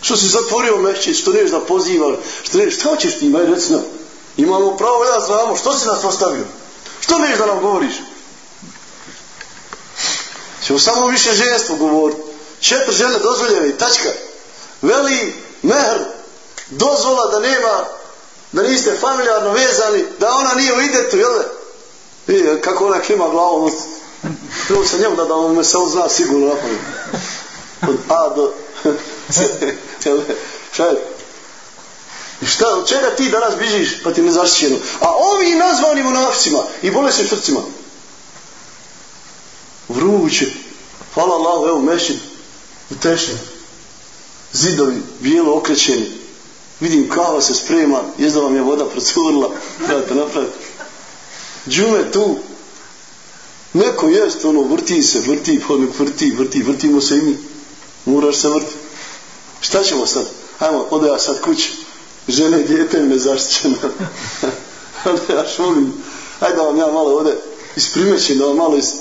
Što si zatvorio mešće, što neš da poziva, što neš, šta hoćeš ti, aj recno. Imamo pravo da znamo, što si nas ostavio? Što neš da nam govoriš? Ćemo samo više ženstvo govoriti. Četiri žene dozvoljene, tačka. Veli, mehr, dozvola da nema, da niste familijarno vezani, da ona nije u idetu, jel I kako ona klima glavom. Prvo se njemu da da on me se on zna sigurno na. Od A do C. *laughs* je? I šta, od čega ti danas bižiš pa ti ne zaštićeno? A ovi nazvani monaficima i bolesnim srcima. Vruće. Hvala Allahu, evo mešin. U tešin. Zidovi bijelo okrećeni. Vidim kava se sprema. Jezda vam je voda procurila. Trebate napraviti džume tu. Neko jest, ono, vrti se, vrti, hodnik, vrti, vrti, vrtimo se i mi. Moraš se vrti. Šta ćemo sad? Hajmo, ode ja sad kući. Žene i djete mi nezaštićeno. *laughs* ode ja šulim. Ajde vam ja malo ode isprimećim, da vam malo iz,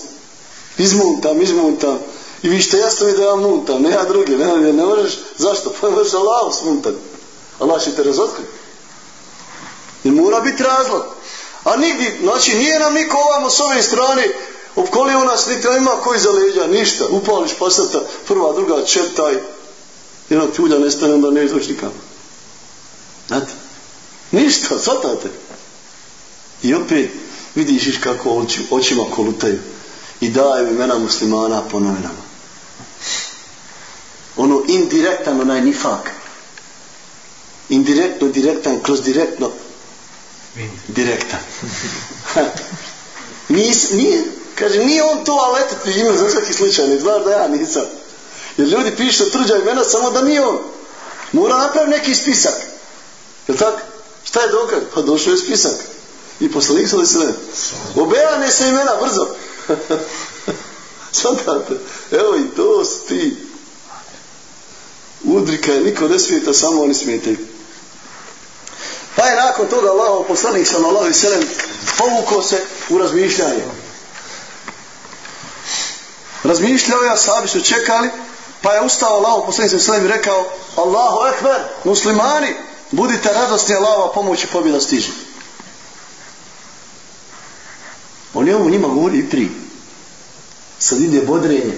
izmuntam, izmuntam. I vi što jasno stavim da ja muntam, ne ja druge, ne, ne, ne možeš, zašto? Pa možeš Allah smuntati. Allah će te razotkriti. Jer mora biti razlog. A nigdje, znači nije nam niko ovamo s ove strane opkolio nas, niti ima koji za leđa, ništa. Upališ pasata, prva, druga, četaj. Jedna pjulja nestane, onda ne izvoš nikako. Znate? Ništa, svatate. I opet vidiš kako oči, očima kolutaju. I daju imena muslimana po novinama. Ono indirektan, onaj nifak. Indirektno, direktan, kroz direktno direktan. *laughs* Nis, nije, kaže, nije on to, ali eto ti ime za svaki slučaj, ne znaš da ja nisam. Jer ljudi pišu truđa imena samo da nije on. Mora napraviti neki spisak. Jel tak? Šta je dokaz? Pa došao je spisak. I poslanik sa se ne. Obejane se imena brzo. *laughs* Svatate. Evo i to ti. Udrika je niko ne smijeta, samo oni smijetaju. Pa je nakon toga Allahov poslanik sallallahu alejhi ve sellem povukao se u razmišljanje. Razmišljao je, sahabi su čekali, pa je ustao Allahov poslanik sallallahu alejhi ve rekao: "Allahu ekber, muslimani, budite radosni, Allahova pomoć i pobjeda stiže." On je ovo njima govori i pri. Sad ide bodrenje.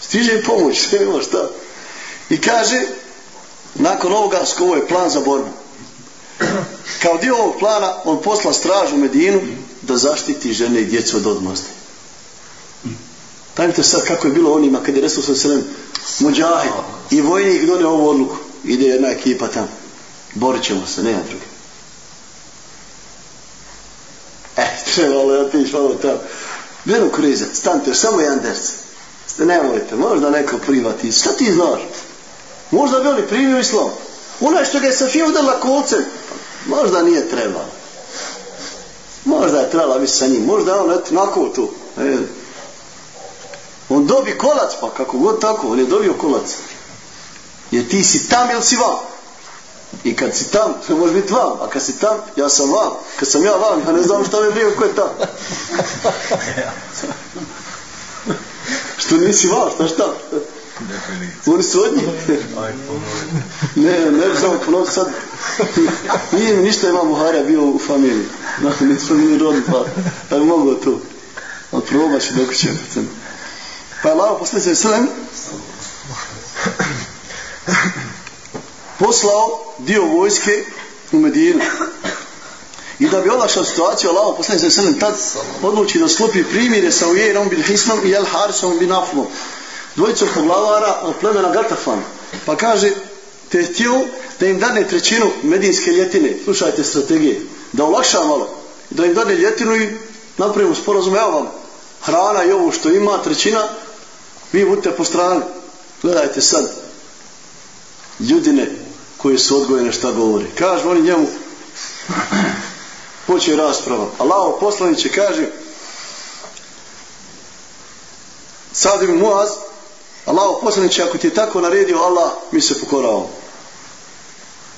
Stiže pomoć, *laughs* sve ima šta. I kaže, nakon ovoga, ovo je plan za borbu kao dio ovog plana on posla stražu Medinu da zaštiti žene i djecu od odmazde. Pamite sad kako je bilo onima kad je Resul sa selem muđahid i vojnik donio ovu odluku. Ide jedna ekipa tamo. Borit ćemo se, nema druge. E, *laughs* trebalo ja tiš malo tamo. Vjeru krize, stante, samo jedan derc. Ste nemojte, možda neko privati. Šta ti znaš? Možda bi oni primio islam. Onaj što ga je Safija udala kolcem, možda nije trebalo. Možda je trebala biti sa njim. Možda on eto nako tu. E, on dobi kolac, pa kako god tako, on je dobio kolac. Jer ti si tam ili si vam. I kad si tam, to može biti vam. A kad si tam, ja sam vam. Kad sam ja vam, ja ne znam šta me brio ko je tam. *laughs* što nisi vam, šta šta? Oni su od njih. ne, ne bi samo ponovno sad. Nije mi ništa imam Buharija bio u familiji. Dakle, nismo mi rodni, pa, pa bi mogo to. Ali probat ću dok će. Pa je Lava posle se srem poslao dio vojske u Medinu. I da bi olakšao situaciju, Allah se srem tad odluči da sklopi primire sa Ujerom bil Hisnom i El Harisom bin Afmom dvojicom poglavara od plemena Gatafan. Pa kaže, te htio da im dane trećinu medijinske ljetine, slušajte strategije, da olakša malo, da im dane ljetinu i napravimo sporazum, evo vam, hrana i ovo što ima, trećina, vi budite po strani. Gledajte sad, ljudine koje su odgojene šta govori. Kažu oni njemu, počeo rasprava. Allaho poslaniće kaže, Sad ibn Muaz, Allah poslaniće, ako ti je tako naredio Allah, mi se pokoravamo.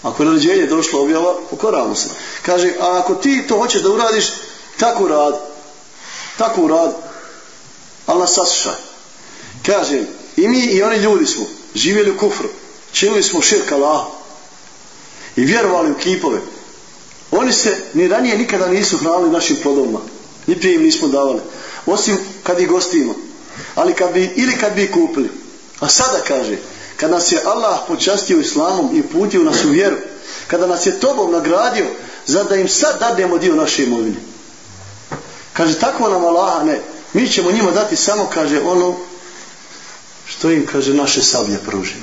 Ako je naređenje došlo objava, pokoravamo se. Kaže, a ako ti to hoćeš da uradiš, tako rad. Tako urad. Allah saslušaj. Kaže, i mi i oni ljudi smo živjeli u kufru. Činili smo širk Allah. I vjerovali u kipove. Oni se ni ranije nikada nisu hranili našim plodovima. Ni prije im nismo davali. Osim kad ih gostimo. Ali kad bi, ili kad bi kupili. A sada kaže, kad nas je Allah počastio islamom i putio nas u vjeru, kada nas je tobom nagradio, za da im sad dadnemo dio naše imovine. Kaže, tako nam Allah ne. Mi ćemo njima dati samo, kaže, ono što im, kaže, naše sablje pruži.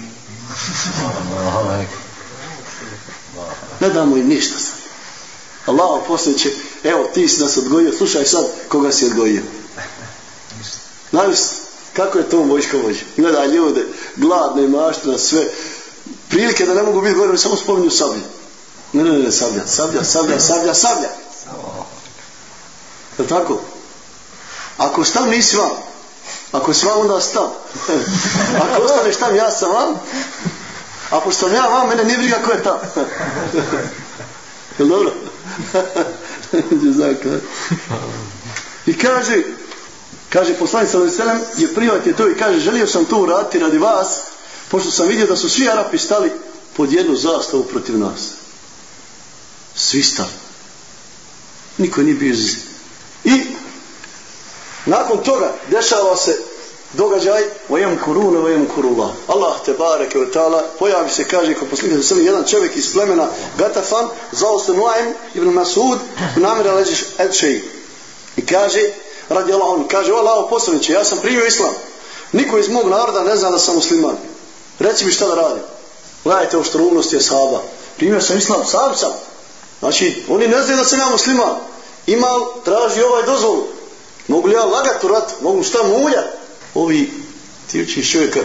Ne damo im ništa sad. Allah poslije će, evo, ti si nas odgojio, slušaj sad koga si odgojio. Znaš, kako je to vojska vođa? Gledaj ljude, gladne, maštine, sve. Prilike da ne mogu biti gore, samo spominju sablje. Ne, ne, ne, sablja, sablja, sablja, sablja, sablja. Je tako? Ako stav nisi vam, ako si vam, onda stav. *laughs* ako ostaneš tam, ja sam vam. A pošto sam ja vam, mene nije briga ko je tam. *laughs* je dobro? *laughs* I kaže, Kaže poslanik sallallahu alejhi je prihvatio to i kaže želio sam to uraditi radi vas pošto sam vidio da su svi Arapi stali pod jednu zastavu protiv nas. Svi stali. Niko nije bio iz... I nakon toga dešava se događaj vajem kuruna, vajem kurula. Allah te bareke ve taala pojavi se kaže kao poslanik se jedan čovjek iz plemena Gatafan zao se Nuaim ibn Masud namira leđeš al-Ajshi. I kaže radi Allah on kaže, o Allah poslaniće, ja sam primio islam. Niko iz mog naroda ne zna da sam musliman. Reci mi šta da radim. Gledajte o štrumnosti je sahaba. Primio sam islam, sam sam. Znači, oni ne znaju da sam ja musliman. Imal, traži ovaj dozvol. Mogu li ja lagat u rat? Mogu šta mulja? Ovi, ti učiš čovjeka,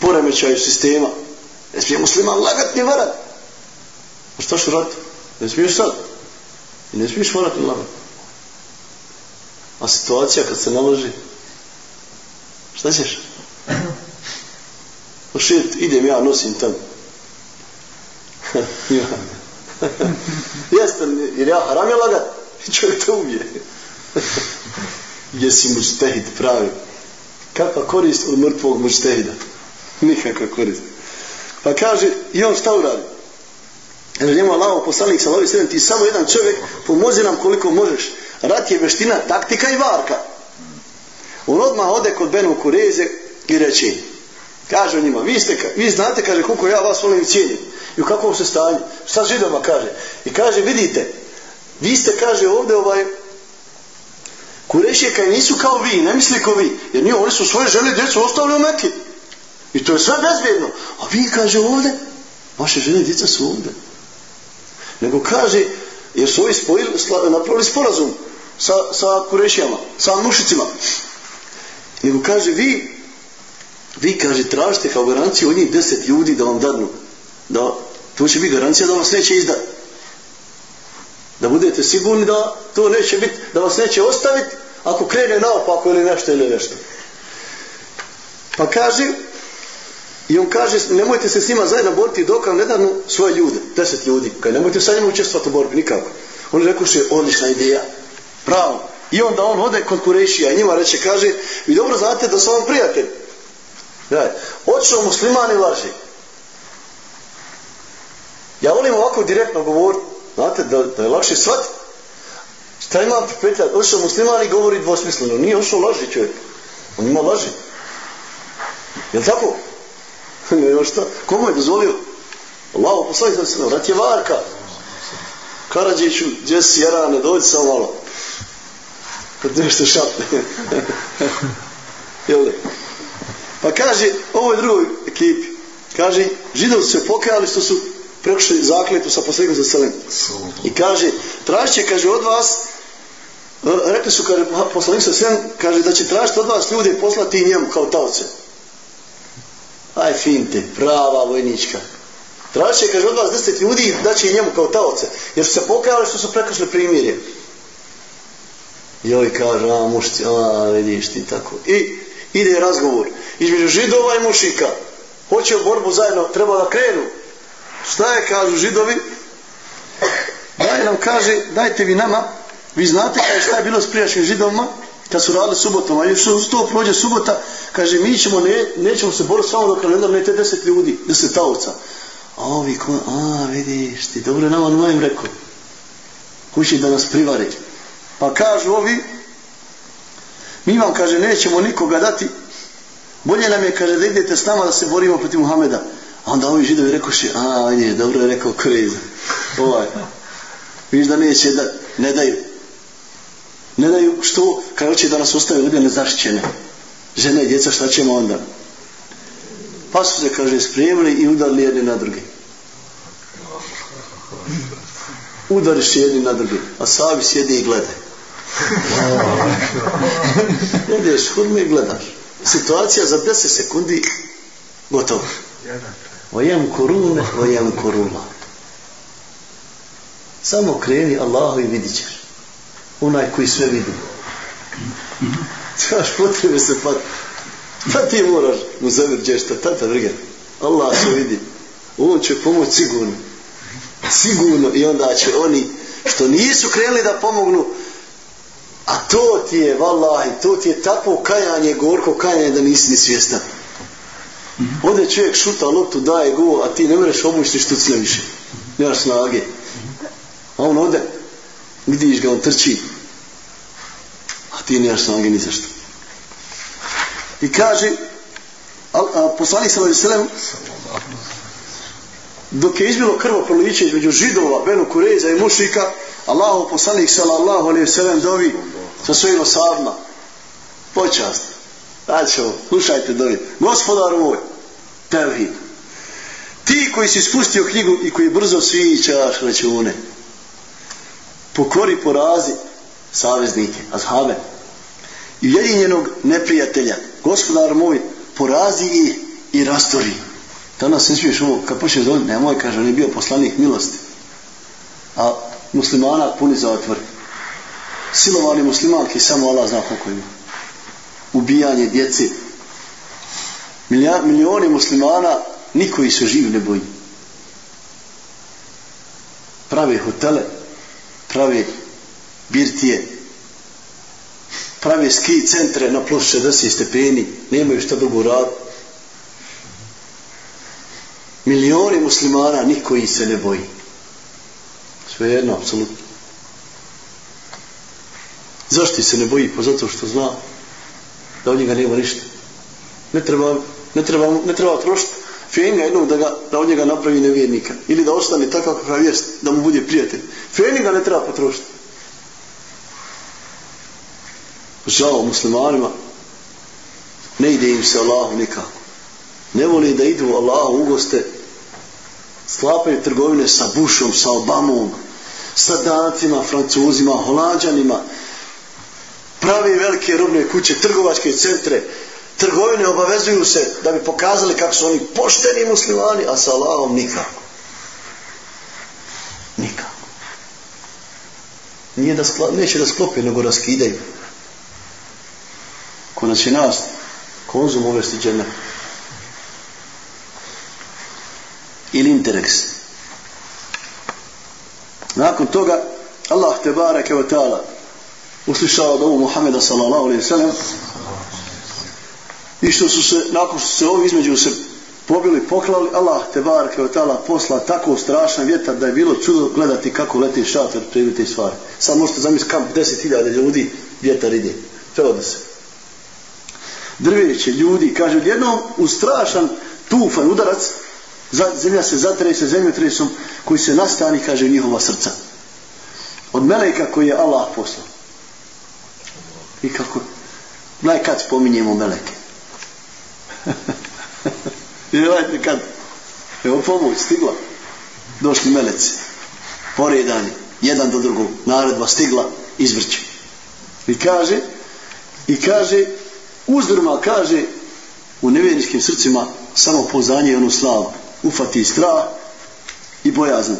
poremećaju sistema. Ne smije musliman lagat ni varat. A šta što rat? Ne smiješ sad. I ne smiješ varat ni lagat. A situacija kad se naloži, šta ćeš? O šit, idem ja, nosim tam. *laughs* ja. *laughs* Jeste, jer ja haram je lagat. Čovjek to umije. *laughs* Jesi mučtehid pravi. Kakva korist od mrtvog mučtehida? Nikakva korist. Pa kaže, i on šta uradi? Jer njemu Allah poslanik sa lovi ti samo jedan čovjek, pomozi nam koliko možeš rat je veština, taktika i varka. On odmah ode kod Benu Kureze i reče, Kaže njima, vi, ste, vi znate, kaže, koliko ja vas volim i cijenim. I u kakvom se stanju. Šta židoma kaže? I kaže, vidite, vi ste, kaže, ovdje ovaj, Kurešije kaj nisu kao vi, ne misli kao vi. Jer nije, oni su svoje žene djecu ostavili u Mekki. I to je sve bezbjedno. A vi, kaže, ovdje, vaše žene djeca su ovdje. Nego kaže, jer su ovi spojili, napravili sporazum sa, sa Kurešijama, sa mušicima. Nego kaže, vi, vi, kaže, tražite kao garanciju od njih deset ljudi da vam dadnu. Da, to će biti garancija da vas neće izdati. Da budete sigurni da to neće biti, da vas neće ostaviti ako krene naopako ili nešto ili nešto. Pa kaže, i on kaže, nemojte se s njima zajedno boriti dok vam ne danu svoje ljude, deset ljudi. Kaj nemojte sa njima učestvati u borbi, nikako. On rekao što je odlična ideja. Pravo. I onda on ode kod Kurešija i njima reče, kaže, vi dobro znate da su vam prijatelji. Gledaj, očno muslimani laži. Ja volim ovako direktno govor, znate, da, da je lakše shvatiti. Šta ima petljati? Ošao musliman i govori dvosmisleno. Nije ošao laži čovjek. On ima laži. Je li tako? *laughs* ne, još šta? Komu je dozvolio? Allaho, poslali sam se na vrat je varka. Karadžiću, gdje si jarane, dođi samo malo. Kad nešto šapne. *laughs* Jel? Pa kaže, ovo je drugoj ekipi. Kaže, židovi se pokajali što su prekušli zakletu sa posljednjom za selem. I kaže, tražit će, kaže, od vas e, rekli su kaže poslanik sa sve kaže da će tražiti od vas ljude poslati njemu kao tavce. aj finte prava vojnička tražit će kaže od vas deset ljudi da će njemu kao tavce. jer su se pokajali što su prekršili primirje joj kaže a mušci a vidiš ti tako. I ide razgovor između židova i mušika. Hoće u borbu zajedno treba da krenu. Šta je kažu židovi? Daj nam kaže dajte vi nama. Vi znate kaj šta je bilo s prijašnjim židovima, kad su radili subotom, a još uz to prođe subota, kaže, mi ćemo, ne, nećemo se boriti samo dok ne te deset ljudi, deset taoca. A ovi, ko, a, vidiš ti, dobro nama nama rekao, kući da nas privari. Pa kažu ovi, mi vam, kaže, nećemo nikoga dati, bolje nam je, kaže, da idete s nama da se borimo protiv Muhameda. A onda ovi židovi rekoši, a, ovaj, vidiš, dobro je rekao, kreza. Ovaj, viš da neće da, ne daju. Ne daju što Kaj hoće da nas ostave ljudi nezaštićene. Žene i djeca šta ćemo onda? Pa su se kaže spremili i udarili jedni na drugi. Udariš jedni na drugi a savi sjedi i gledaj jedeš hurme i gledaš situacija za 10 sekundi gotovo Ojem korune ojem korula samo kreni Allahu i vidit ćeš onaj koji sve vidi. Tvojaš potrebe se pat. Pa ti moraš mu zavir džešta, tata vrge. Allah se vidi. On će pomoći sigurno. Sigurno. I onda će oni što nisu krenuli da pomognu, a to ti je, vallahi, to ti je takvo kajanje, gorko kajanje da nisi ni svjestan. Ode čovjek šuta loptu, daje go, a ti ne mereš obući štucne više. Nemaš snage. A on ode, vidiš ga, on trči. A ti nemaš snage ni zašto. I kaže, a, a, poslanik sa Veselem, dok je izbilo krvo proliče između židova, Benu Kureza i Mušika, Allahu poslanik sallallahu alaihi sallam dovi sa svojim osadima. Počast. Znači ovo, slušajte dovi. Gospodar moj, tevhid. Ti koji si spustio knjigu i koji brzo svićaš račune pokori porazi saveznike, azhabe i ujedinjenog neprijatelja gospodar moj porazi ih i rastori danas ne smiješ ovo kad počneš ne nemoj kaže on je bio poslanik milosti a muslimana puni za otvor silovali muslimanki samo Allah zna koliko ima ubijanje djece milioni muslimana niko ih se živ ne boji prave hotele prave birtije, prave ski centre na plus 60 stepeni, nemaju šta drugo rad. Milioni muslimana, niko ih se ne boji. Sve jedno, apsolutno. Zašto se ne boji? Pa zato što zna da od njega nema ništa. Ne treba Ne treba, ne treba trošiti feninga jednog da, ga, da od njega napravi nevjernika. Ili da ostane takav kakav jest, da mu bude prijatelj. Feninga ne treba potrošiti. Žao muslimanima, ne ide im se Allahu nikako. Ne voli da idu Allahu u goste, sklapaju trgovine sa Bushom, sa Obamom, sa Dancima, Francuzima, Holandžanima, pravi velike robne kuće, trgovačke centre, trgovine obavezuju se da bi pokazali kako su oni pošteni muslimani, a sa Allahom nikako. Nikako. Nije da skla, neće da sklope, nego raskidaju. Ko nas je nas konzum uvesti džennet. Ili interes. Nakon toga Allah te bareke ve taala uslišao dovu Muhameda sallallahu alejhi ve sellem i što su se nakon što se ovi između se pobili, poklali, Allah te bareke ve taala posla tako strašan vjetar da je bilo čudo gledati kako leti šator prilite stvari. Sad možete zamisliti kamp 10.000 ljudi, vjetar ide. Prevode se. Drveće, ljudi, kaže, jednom u strašan tufan udarac, zemlja se zatrese zemljotresom koji se nastani, kaže, njihova srca. Od meleka koji je Allah poslao. I kako? Najkad spominjemo meleke. *laughs* Gledajte kad. Evo pomoć, stigla. Došli meleci. Poredani. Jedan do drugog. Naredba stigla. Izvrće. I kaže, i kaže, uzdrma kaže, u nevjerničkim srcima samo poznanje i onu slavu. Ufati strah i bojazan.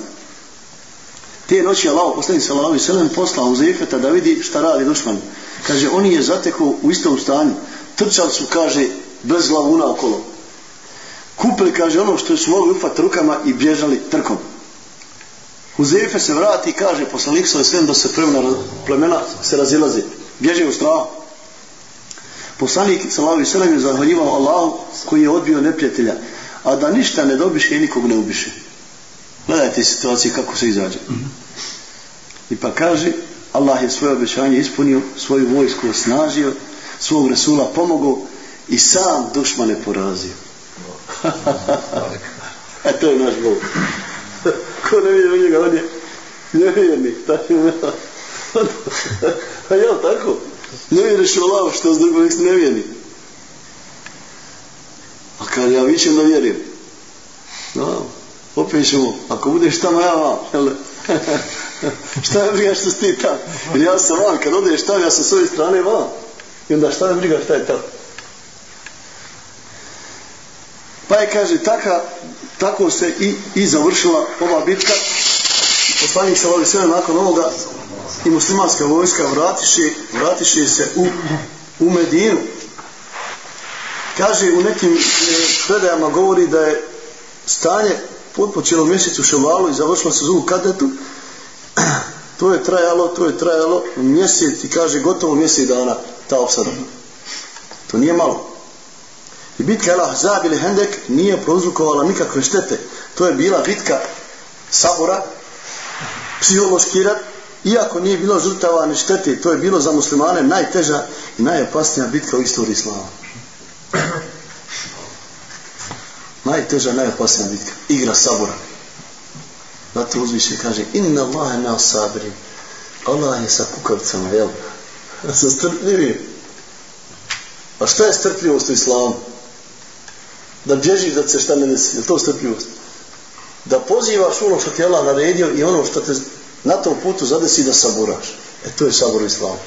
Te noći Allah poslani sallallahu sallam poslao Uzefeta da vidi šta radi dušman. Kaže oni je zatekao u istom stanju. Trčali su kaže bez glavuna okolo. Kupili kaže ono što su mogli ufati rukama i bježali trkom. Uzefe se vrati i kaže poslanik sallallahu alejhi da se plemena, plemena se razilaze. Bježe u strahu. Poslanik sallallahu alejhi ve sellem je zahvaljivao Allahu koji je odbio neprijatelja, a da ništa ne dobiše i nikog ne ubiše. Gledajte situacije kako se izađe. I pa kaže, Allah je svoje obećanje ispunio, svoju vojsku osnažio, svog Resula pomogao i sam dušmane porazio. *laughs* e to je naš Bog. *laughs* Ko ne vidi u njega, on je nevjernik. Tako je. *laughs* A jel tako? Ne vjeriš u Allah što s drugom nevjernik. A kad ja vićem da vjerim. No, opet ćemo, ako budeš tamo ja vam, jel? *laughs* šta je briga što si ti tam? Jer ja sam van, kad odeš tam, ja sam s ove strane van. I onda šta je briga šta je tamo? Pa je, kaže, taka, tako se i, i završila ova bitka. Poslanik se voli sve nakon ovoga i muslimanska vojska vratiše, vratiše se u, u Medinu. Kaže, u nekim e, predajama govori da je stanje potpočelo mjesecu ševalu i završilo se Zulu kadetu. *clears throat* To je trajalo, to je trajalo mjesec i kaže gotovo mjesec dana ta opsada. To nije malo. I bitka El Ahzab ili Hendek nije prouzrukovala nikakve štete. To je bila bitka sabora, psihološki rat, iako nije bilo žrtava ni štete, to je bilo za muslimane najteža i najopasnija bitka u istoriji islama. *coughs* najteža, najopasnija bitka. Igra sabora. Zato uzviše kaže Inna Allahe na sabri Allah je sa kukavicama, jel? *laughs* Sa strpljivim. A šta je strpljivost u islamu? Da bježiš da se šta ne desi. Je to strpljivost? Da pozivaš ono što ti je Allah naredio i ono što te na tom putu zadesi da saburaš. E to je sabor u islamu.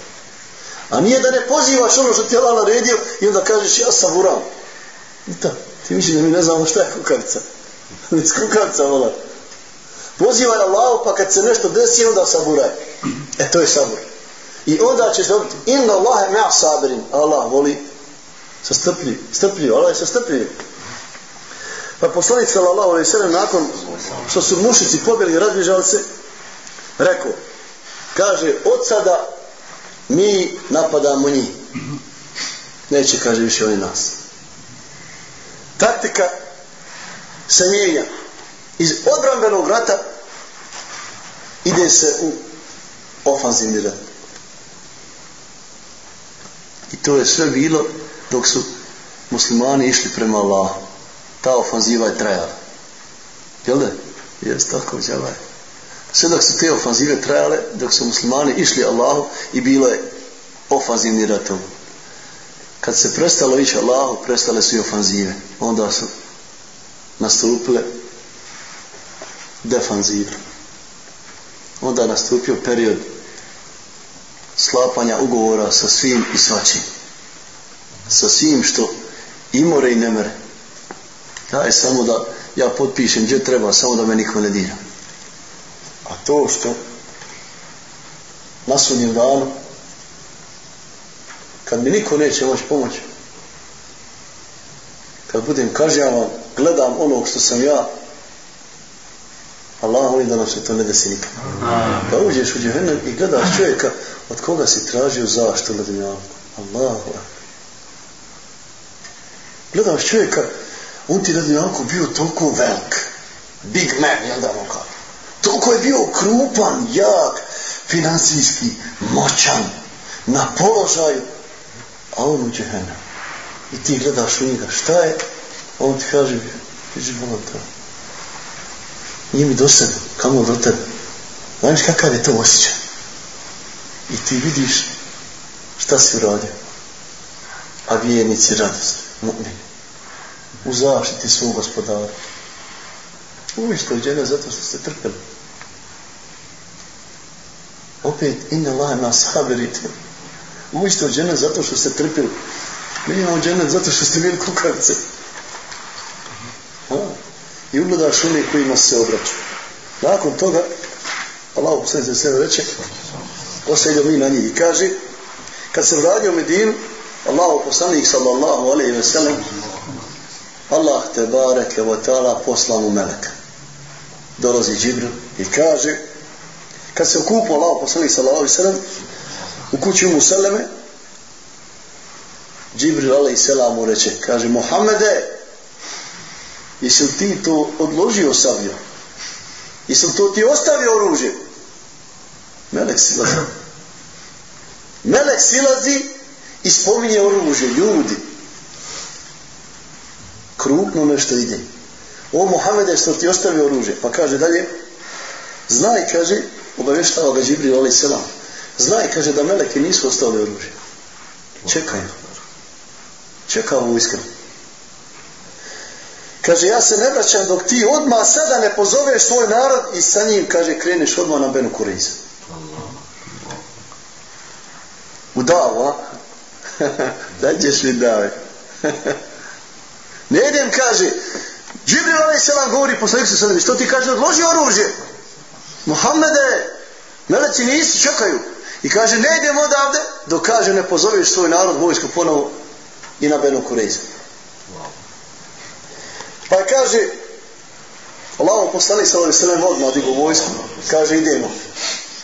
A nije da ne pozivaš ono što ti je Allah naredio i onda kažeš ja saburam. I ta, Ti misliš da mi ne znamo šta je kukavica. *laughs* Nis kukavica vola. Pozivaj Allahu pa kad se nešto desi onda saburaj. E to je sabur. I onda ćeš dobiti inna Allahe me'a sabirin. Allah voli sa strpljiv. Strpljiv. Allah je sa strpljiv. Pa poslanik sallallahu alaihi sallam nakon što su mušici pobjeli i razbježali se, rekao, kaže, od sada mi napadamo njih. Neće, kaže, više oni nas. Taktika se mijenja. Iz odbranbenog rata ide se u ofanzivni rat. I to je sve bilo dok su muslimani išli prema Allahu. Ta ofanziva je trajala. Jel da? Jes tako, djelaj. Sve dok su te ofanzive trajale, dok su muslimani išli Allahu i bilo je ofanzivni ratov. Kad se prestalo ići Allahu, prestale su i ofanzive. Onda su nastupile defanzive. Onda je nastupio period slapanja ugovora sa svim i svačim. Sa svim što i more i ne mere. Daj samo da ja potpišem gdje treba, samo da me niko ne dira. To što na sudnjem danu kad mi niko neće moći pomoći kad budem kažnjavan gledam onog što sam ja Allah molim da nam se to ne desi nikad. Da uđeš u džehennem i gledaš čovjeka od koga si tražio zašto na dunjavu. Allahu Gledaš čovjeka, on ti na dunjavu bio toliko velik. Big man, jel da mu kao. Toliko je bio krupan, jak, financijski, moćan, na položaju. A on u džehena. I ti gledaš u njega, šta je? On ti kaže, viži volam to. Nije mi dosadno, kamo do tebe. Znaš kakav je to osjećaj? I ti vidiš šta si uradio. A vijenici radost, mu'mini. U zaštiti svog gospodara. Uvijek u džene zato što ste trpili. Opet, inna Allah nas haberite. Uvijek u džene zato što ste trpili. Mi imamo džene zato što ste bili kukavice. Ha? I ugledaš oni kojima se obraću. Nakon toga, Allah u sve sve reče, osjedio mi na njih i kaže, kad se vradio Medinu, Allah poslanik sallallahu alaihi ve sellem, Allah te bareke wa ta'ala posla mu meleka. Dolazi Džibril i kaže, kad se okupo Allah poslanik sallallahu alaihi sallam u kući mu Seleme, Džibril alaihi sallam mu reče, kaže, Muhammede, jesi li ti to odložio savio? Jesi li to ti ostavio oružje? Melek silazi. Melek silazi i spominje oružje, ljudi. Krupno nešto ide. O Muhammede, što ti ostavio oružje? Pa kaže dalje, znaj, kaže, obavještava ga Džibril, ali selam. Znaj, kaže, da meleki nisu ostavili oružje. Čekaj. Čekaj ovo iskreno. Kaže, ja se ne vraćam dok ti odmah sada ne pozoveš svoj narod i sa njim, kaže, kreneš odmah na Benu Kuriza. U davu, a? *laughs* da ćeš mi dave. *laughs* ne idem, kaže, Džibril Ali Selam govori poslanik sa sada, što ti kaže, odloži oružje. Muhammede, meleci nisu, čekaju. I kaže, ne idem odavde, dok kaže, ne pozoveš svoj narod, vojsko ponovo i na Benu Kureyza. Pa kaže, Allaho poslanik sa ovim sredem odmah digu vojsku, kaže idemo.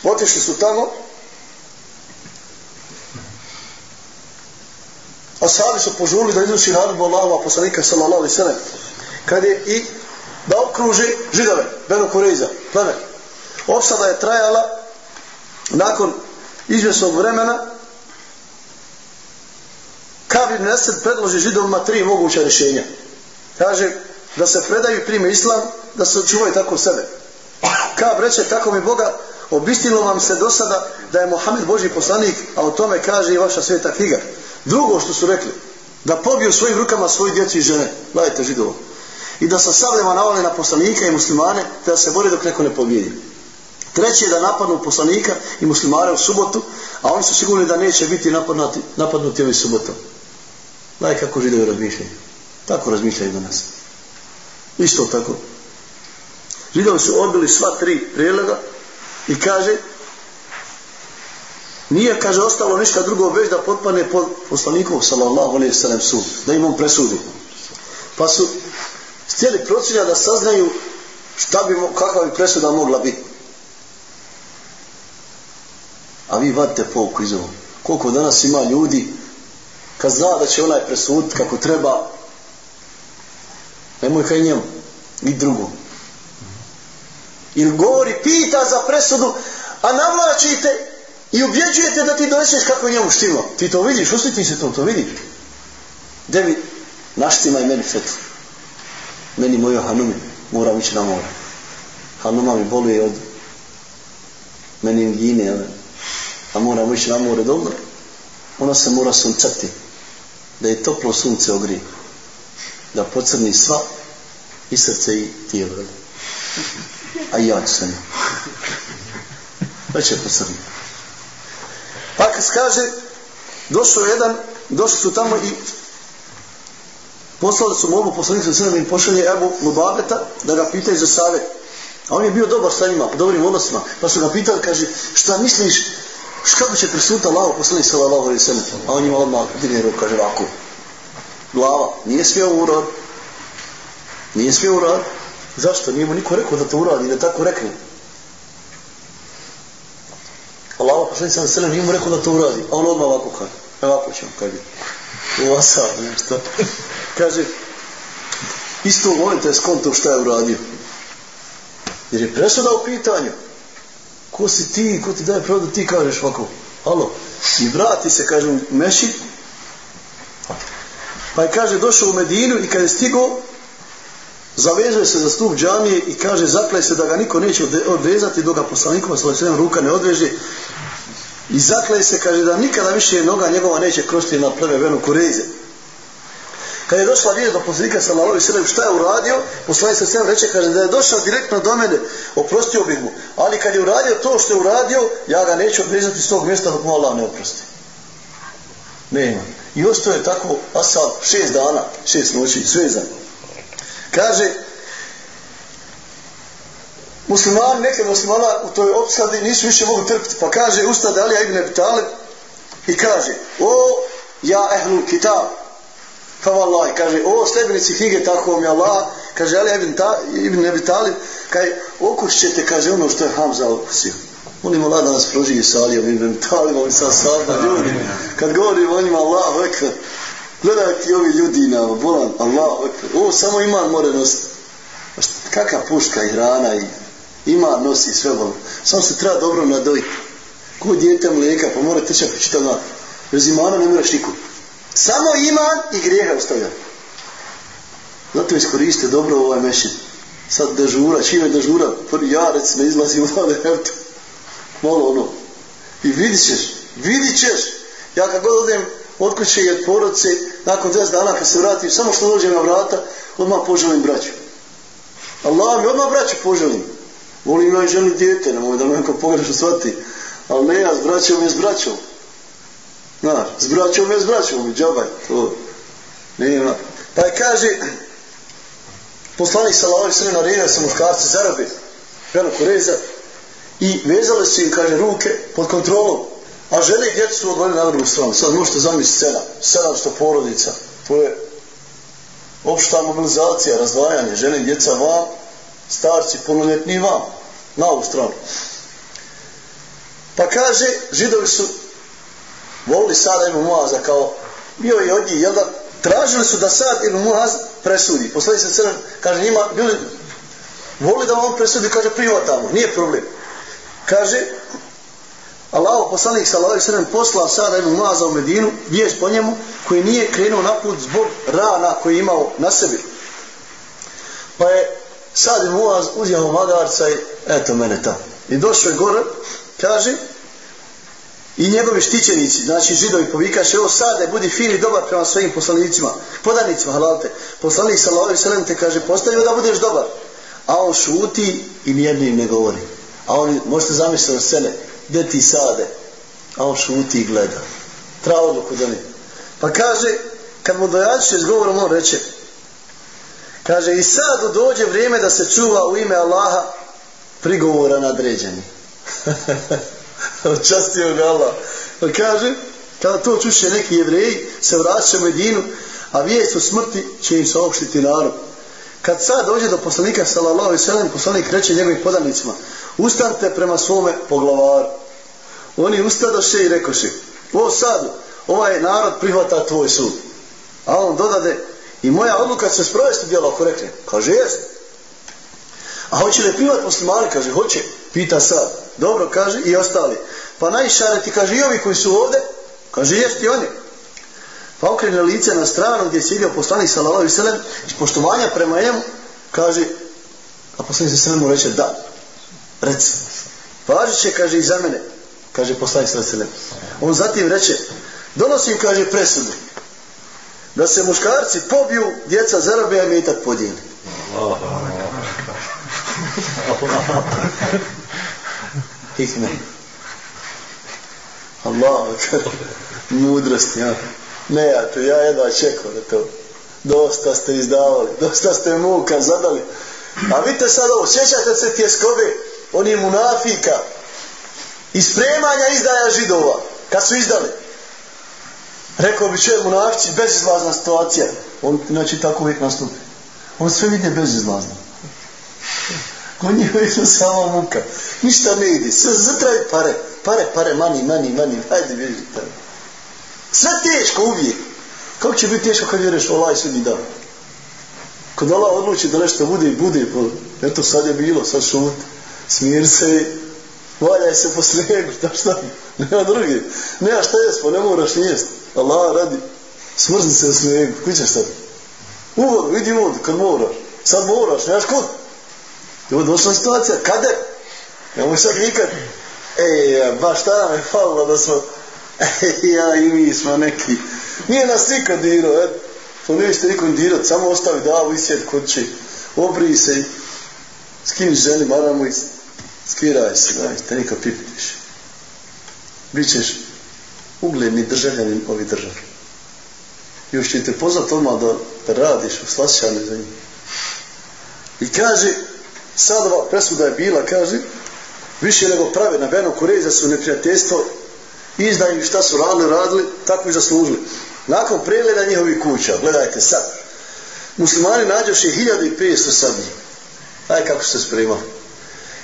Otišli su tamo, a sami su požurili da izuši naredbu Allahova poslanika sallallahu alaihi sallam. Kad je i da okruži židove, Benu Kureiza, plemen. Opsada je trajala nakon izvjesnog vremena Kab ibn Esed predloži židovima tri moguća rješenja. Kaže, da se predaju i prime islam, da se očuvaju tako sebe. Kab reče, tako mi Boga, obistilo vam se do sada da je Mohamed Boži poslanik, a o tome kaže i vaša sveta knjiga. Drugo što su rekli, da pobiju svojim rukama svoje djeci i žene, gledajte židovo, i da sa sabljama navale na poslanika i muslimane, te da se bore dok neko ne pobjedi. Treće je da napadnu poslanika i muslimare u subotu, a oni su sigurni da neće biti napadnuti, napadnuti ovim subotom. Daj kako židovi razmišljaju. Tako razmišljaju do nas. Isto tako. Židovi su odbili sva tri prijedloga i kaže nije, kaže, ostalo ništa drugo već da potpane pod poslanikov sallallahu alaihi sallam sud, da im on presudi. Pa su htjeli procilja da saznaju šta bi, kakva bi presuda mogla biti. A vi vadite pouku iz ovog. Koliko danas ima ljudi kad zna da će onaj presud kako treba nemoj kaj njemu i drugom. ili govori pita za presudu a navlačite i ubjeđujete da ti doneseš kako njemu štima ti to vidiš, osjeti se to, to vidiš gdje mi Naštima i meni fetu. Meni mojoj hanumi, moram ići na more. Hanuma mi boluje od meningine, jel? a moram ići na more dobro. Ona se mora suncati, da je toplo sunce ogrije, da pocrni sva i srce i tijelo. A ja ću se ne. Već je pocrni. Pa kaže, došao jedan, došli su tamo i poslali su mogu poslanicu sa im pošalje Ebu Lubabeta da ga pitaju za savjet. A on je bio dobar sa njima, dobrim odnosima. Pa su ga pitali, kaže, šta misliš, kako će prisuta lavo poslanik sa lavo ili sene? A on ima odmah digne ruku, kaže ovako. Glava, nije smio urad. Nije smio urad. Zašto? Nije mu niko rekao da to uradi, da tako rekne. Allah poslanik sa sene nije mu rekao da to uradi. A on odmah ovako kaže. Ovako ćemo, kaže. U asad, nešto. kaže, isto u momentu je skonto šta je uradio. Jer je presuda u pitanju. Ko si ti, ko ti daje pravo da ti kažeš ovako? Halo? I vrati se, kaže, u Mešid. Pa je, kaže, došao u Medinu i kad je stigo, zavezuje se za stup džamije i kaže, zaklaj se da ga niko neće odvezati dok ga poslanikova svoj ruka ne odveže. I zakle se, kaže, da nikada više noga njegova neće krošiti na pleve venu kureze. Kad je došla vijest do poslanika sallallahu alejhi ve sellem šta je uradio, poslanik se sam reče kaže da je došao direktno do mene, oprostio bih mu. Ali kad je uradio to što je uradio, ja ga neću odvezati s tog mjesta dok mu Allah ne oprosti. Nema. I ostao je tako asab šest dana, šest noći, svezan. Kaže, muslimani, neke muslimana u toj opsadi nisu više mogli trpiti. Pa kaže, Ustad Alija ibn Abi i kaže, o, ja ehlul kitab, Pa vallahi, kaže, o sljedbenici knjige, tako vam je Allah, kaže, Ali ibn, ta, ibn Nebi Talib, kaže, okušćete, kaže, ono što je Hamza okusio. On ima da nas proživi sa Alijom ibn Talibom i sa sada ljudi. Kad govorim o njima, Allah, ekve, gledaj ti ovi ljudi na bolan, Allah, ekve, ovo samo iman more nositi. Kaka puška i hrana i ima nosi sve bolan. Samo se treba dobro nadojiti. Ko djete mlijeka, pa mora tečati čitavna. Bez imana ne moraš nikud. Samo iman i grijeha ostavlja. Zato iskoriste dobro ovaj mešin. Sad dežura, čime dežura, prvi ja recimo izlazi u dane, evo malo ono. I vidit ćeš, vidit ćeš. Ja kad god odem od kuće i od porodce, nakon 10 dana kad se vratim, samo što dođem na vrata, odmah poželim braću. Allah mi odmah braću poželim. Volim ja i ženu djete, nemoj da me neko pogrešno shvati. Ali ne ja s braćom je s braćom. Znaš, s braćom je s braćom, džabaj, to nema. Pa je kaže, poslanik sa lavoj sve naredio sa muškarci zarabe, žena koreza, i vezale su im, kaže, ruke pod kontrolom, a žene i djecu su odvojili na drugu stranu. Sad možete zamisliti scena, 700 porodica, to je opšta mobilizacija, razdvajanje, žene i djeca vam, starci, punoljetni vam, na ovu stranu. Pa kaže, židovi su volili Sada ibn Muaza kao bio je od njih, jel da tražili su da Sad ibn Muaz presudi. Poslali se crn, kaže njima, bili volili da on presudi, kaže privatamo, nije problem. Kaže, Allah, poslanik sallallahu alejhi ve sellem poslao Sada ibn Muaza u Medinu, vijest po njemu, koji nije krenuo na put zbog rana koji je imao na sebi. Pa je Sad ibn Muaz uzeo magarca i eto mene tamo. I došao je gore, kaže, i njegovi štićenici, znači židovi povikaše, evo sade, budi fin i dobar prema svojim poslanicima, podanicima, halalte. Poslanik sallallahu alejhi ve te kaže, postavio da budeš dobar. A on šuti i nijednim ne govori. A oni, možete zamisliti scene, gdje ti sade? A on šuti i gleda. Treba odluku da ne. Pa kaže, kad mu dojačiše s govorom, on reče, kaže, i sad dođe vrijeme da se čuva u ime Allaha prigovora nadređeni. *laughs* častio ga Allah. Pa kaže, kada to čuše neki jevreji, se vraća u Medinu, a vijest o smrti će im saopštiti narod. Kad sad dođe do poslanika, sallallahu alaihi sallam, poslanik reče njegovim podanicima, ustanite prema svome poglavaru. Oni ustadoše i rekoše, o sad, ovaj narod prihvata tvoj sud. A on dodade, i moja odluka će se sprovesti djelo, ako rekne, kaže, jest. A hoće li privat muslimani? Kaže, hoće. Pita sad. Dobro, kaže, i ostali. Pa najšareti, kaže, i ovi koji su ovde, kaže, jest i oni. Pa okrene lice na stranu gdje je sjedio poslanik sallallahu alejhi ve sellem iz poštovanja prema njemu kaže a poslanik se mu reče da reci važi će kaže i za mene kaže poslanik sallallahu alejhi ve sellem on zatim reče donosim kaže presudu da se muškarci pobiju djeca zarabe a metak podijeli Hikme. Allah, mudrost, ja. Ne, ja to, ja jedva čekao na to. Dosta ste izdavali, dosta ste muka zadali. A vidite sad ovo, sjećate se tjeskobe, oni munafika, ispremanja izdaja židova, kad su izdali. Rekao bi čovjek munafici, bezizlazna situacija. On, znači, tako uvijek nastupi. On sve vidi bezizlazno. Kod njih uvijek samo muka. Ništa ne ide. Sve zatraji pare. Pare, pare, mani, mani, mani. Hajde, bježi tamo. Sve teško uvijek. Kako će biti teško kad vjeruješ u Allah i sudnji dan? Kad Allah odluči da nešto bude i bude, pa eto sad je bilo, sad šut, smir se, valjaj se po snegu, šta šta, *laughs* nema drugi, nema šta jesmo, pa ne moraš nijest. Allah radi, smrzni se na snijegu, koji ćeš sad? U vodu, vidi u vodu, kad moraš. Sad moraš, nemaš kod. I ovo došla situacija, kader. Nemoj sad nikad, ej, baš tada me falilo da smo, *laughs* e, ja i mi smo neki. Nije nas nikad dirao, et. To nećete nikom dirat, samo ostavi davu i sjed kod će. Obri se skini ženi maramo i skiraj se, daj, te nikad pipitiš. Bićeš ugledni državljanin ovi državi. Još će te pozvat odmah da, da radiš u slašćane za njih. I kaže, sad ova presuda je bila, kaže, više nego prave na Beno Kureza su neprijateljstvo izdaju šta su radili, radili, tako i zaslužili. Nakon pregleda njihovih kuća, gledajte sad, muslimani nađoše 1500 sablji. Aj kako se sprema.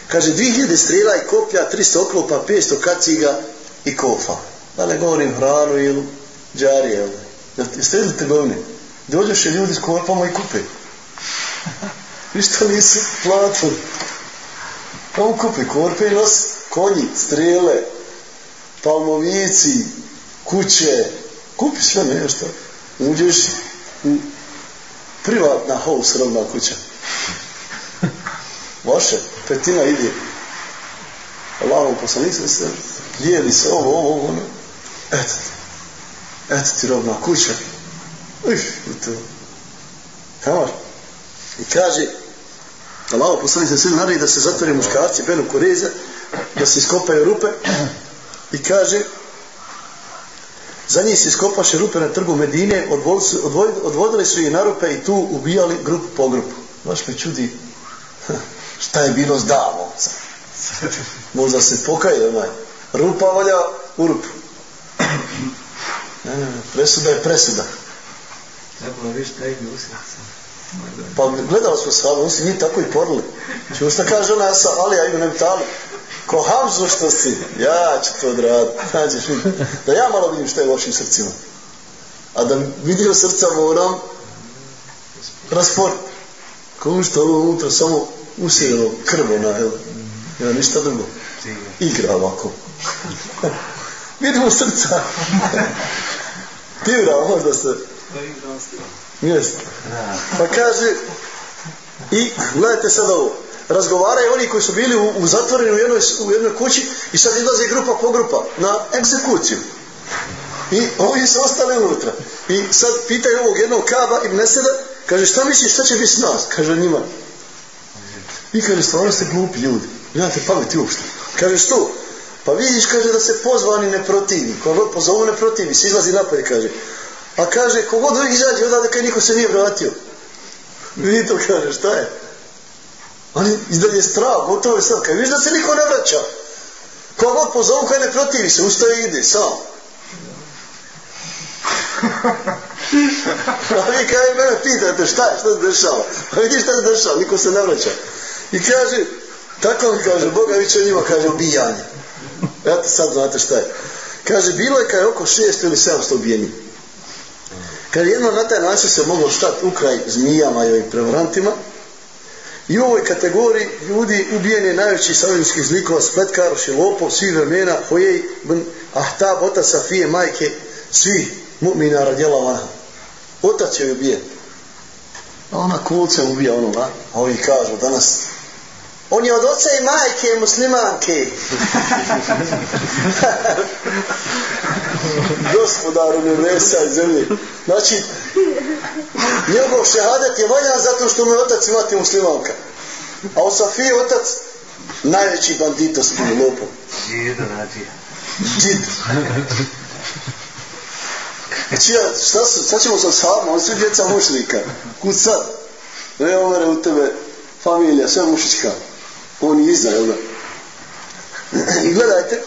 Kaže, 2000 strela i koplja, 300 oklopa, 500 kaciga i kofa. Da ne govorim hranu ili džarije. Jel? Jeste vidjeli trgovine? Dođoše ljudi s korpama i kupe. *laughs* Ništa nisu platili. Pa Tamo kupi korpe i nos konji, strele, palmovici, kuće, kupi sve nešto. Uđeš u privatna house rodna kuća. *laughs* Vaše, petina ide. Allahom poslanik se se, lijeli se ovo, ovo, ovo, ono. Eto ti. Eto ti robna kuća. Uf, i to. Kamar. I kaže, Allahom poslanik se sve naredi da se zatvore muškarci, benu koreze, da se iskopaju rupe, i kaže za njih se iskopaše rupe na trgu Medine odvodili su, odvodili, odvodili su je na rupe i tu ubijali grupu po grupu baš me čudi *laughs* šta je bilo s davom *laughs* možda se pokaje onaj rupa volja u rupu ne, ne, presuda je presuda Trebalo ide. Pa gledali smo sa oni se nije tako i porili. Čuo šta kaže ona sa Ali, ja imam nevtali. Ko Hamzu što si, ja ću to odraditi. Nađeš mi. Da ja malo vidim što je u vašim srcima. A da vidim srca moram rasport. Kao što ovo unutra samo usijelo krvo na jel. Ja ništa drugo. Igra ovako. Vidimo srca. Ti igra, možda se... Jest. Pa kaže, i gledajte sad ovo, razgovaraju oni koji su bili u, u zatvoreni u jednoj, u jednoj kući i sad izlaze grupa po grupa na egzekuciju. I oni su ostali unutra. I sad pitaju ovog jednog kaba i neseda, kaže šta misliš, šta će biti s nas? Kaže njima. I kaže, stvarno ste glupi ljudi. Nemate pameti uopšte. Kaže, što? Pa vidiš, kaže, da se pozvani ne protivi. Ko god pozovu ne protivi, se izlazi napolje, kaže. A kaže, kogod uvijek izađe odavde, kaj niko se nije vratio. Vidi to kaže, šta je? Ali izdalje strah, gotovo je sad. Kaj vidiš da se niko ne vraća? Kogod pozovu, kaj ne protivi se, ustaje i ide, sam. *laughs* A vi kaj mene pitate, šta je, šta se dešava? A vidi šta se dešava, niko se ne vraća. I kaže, tako mi kaže, Boga vi će njima, kaže, ubijanje. Eto sad znate šta je. Kaže, bilo je kaj oko 600 ili 700 ubijeni. Kad jedno na taj način se moglo stati u kraj zmijama i ovim prevarantima, i u ovoj kategoriji ljudi ubijeni najveći savjeničkih zlikova, spletkar, šilopov, svi vremena, hojej, ahtab, otac, safije, majke, svi mu'mina radjela vana. Otac je ubijen. A ona kolcem ubija onoga. A ovi kažu danas, On je od oca i majke muslimanke. *laughs* Gospodaru nebesa i zemlje. Znači, njegov šehadet je valjan zato što mu je otac i mati muslimanka. A u Safiji otac najveći bandito s tim lopom. Nađi. Djid. Znači, ja, šta, su, šta ćemo sa sahabima? Oni su djeca mušlika. Kud sad? Ne, omere u tebe familija, sve mušička on je iza, jel da? *clears throat* I gledajte,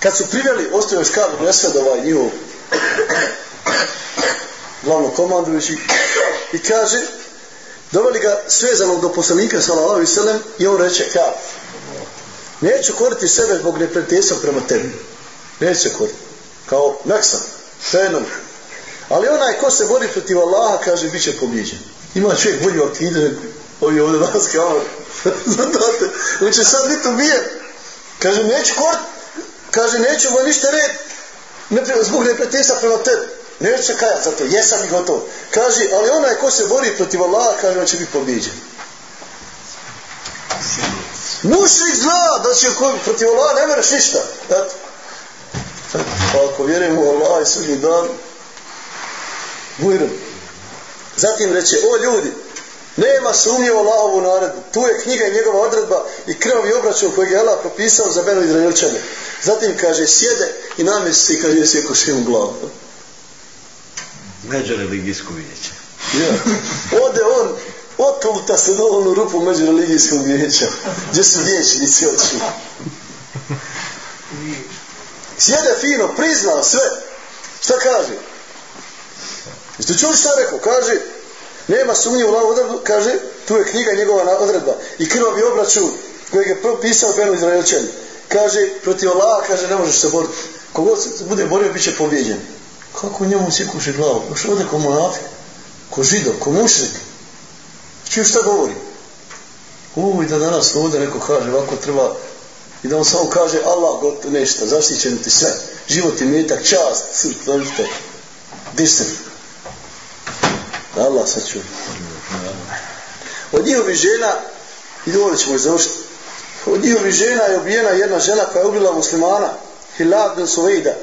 kad su priveli, ostavio još Kabu Nesved, ovaj njihov *clears throat* glavno komandujući, i kaže, doveli ga svezanog do poslanika, sallallahu i sallam, i on reče, ka neću koriti sebe zbog neprijateljstva prema tebi. Neću koriti. Kao Meksan, fenom. Ali onaj ko se bori protiv Allaha, kaže, bit će pobjeđen. Ima čovjek bolju akide, ovi ovdje danas kao, *laughs* Znate, on će sad biti ubijen. Kaže, neću kort, kaže, neću moj ništa red, ne, zbog nepretesa prema tebi. Neću se kajat za to, jesam i gotov. Kaže, ali onaj ko se bori protiv Allaha, kaže, on će biti pobjeđen. Mušnik zna da će protiv Allaha ne mereš ništa. Eto. Pa ako vjerujemo u Allah i sudnji dan, bujrom. Zatim reče, o ljudi, Nema sumnje u Allahovu naredbu. Tu je knjiga i njegova odredba i krvavi obračun kojeg je Allah propisao za Beno Izraelčane. Zatim kaže, sjede i namesi se i kaže, sjeko šim u glavu. Među religijsko vijeće. Ja. Ode on, otputa se do onu rupu među religijskog vijeća. Gdje su vječnici oči. Sjede fino, priznao sve. Šta kaže? Jeste čuli šta rekao? Kaže, Nema sumnje u Allahovu odredbu, kaže, tu je knjiga njegova odredba. I krvavi obračun kojeg je propisao Beno Izraelčani. Kaže, protiv Allaha, kaže, ne možeš se boriti. Kogod se bude borio, bit će pobjeđen. Kako njemu sjekuše glavu? Još ovdje ko monafik, ko židov, ko mušnik. Čiju šta govori? Uj, da danas ovdje neko kaže, ovako treba, i da on samo kaže, Allah, gotovo nešto, zaštićen ti sve. Život i metak, čast, srp, znači, disr. Da Allah sačuva. Od njihovih žena, i dovoljno ćemo završiti, od njihovih žena je ubijena jedna žena koja je ubila muslimana, Hilad bin Suvejda.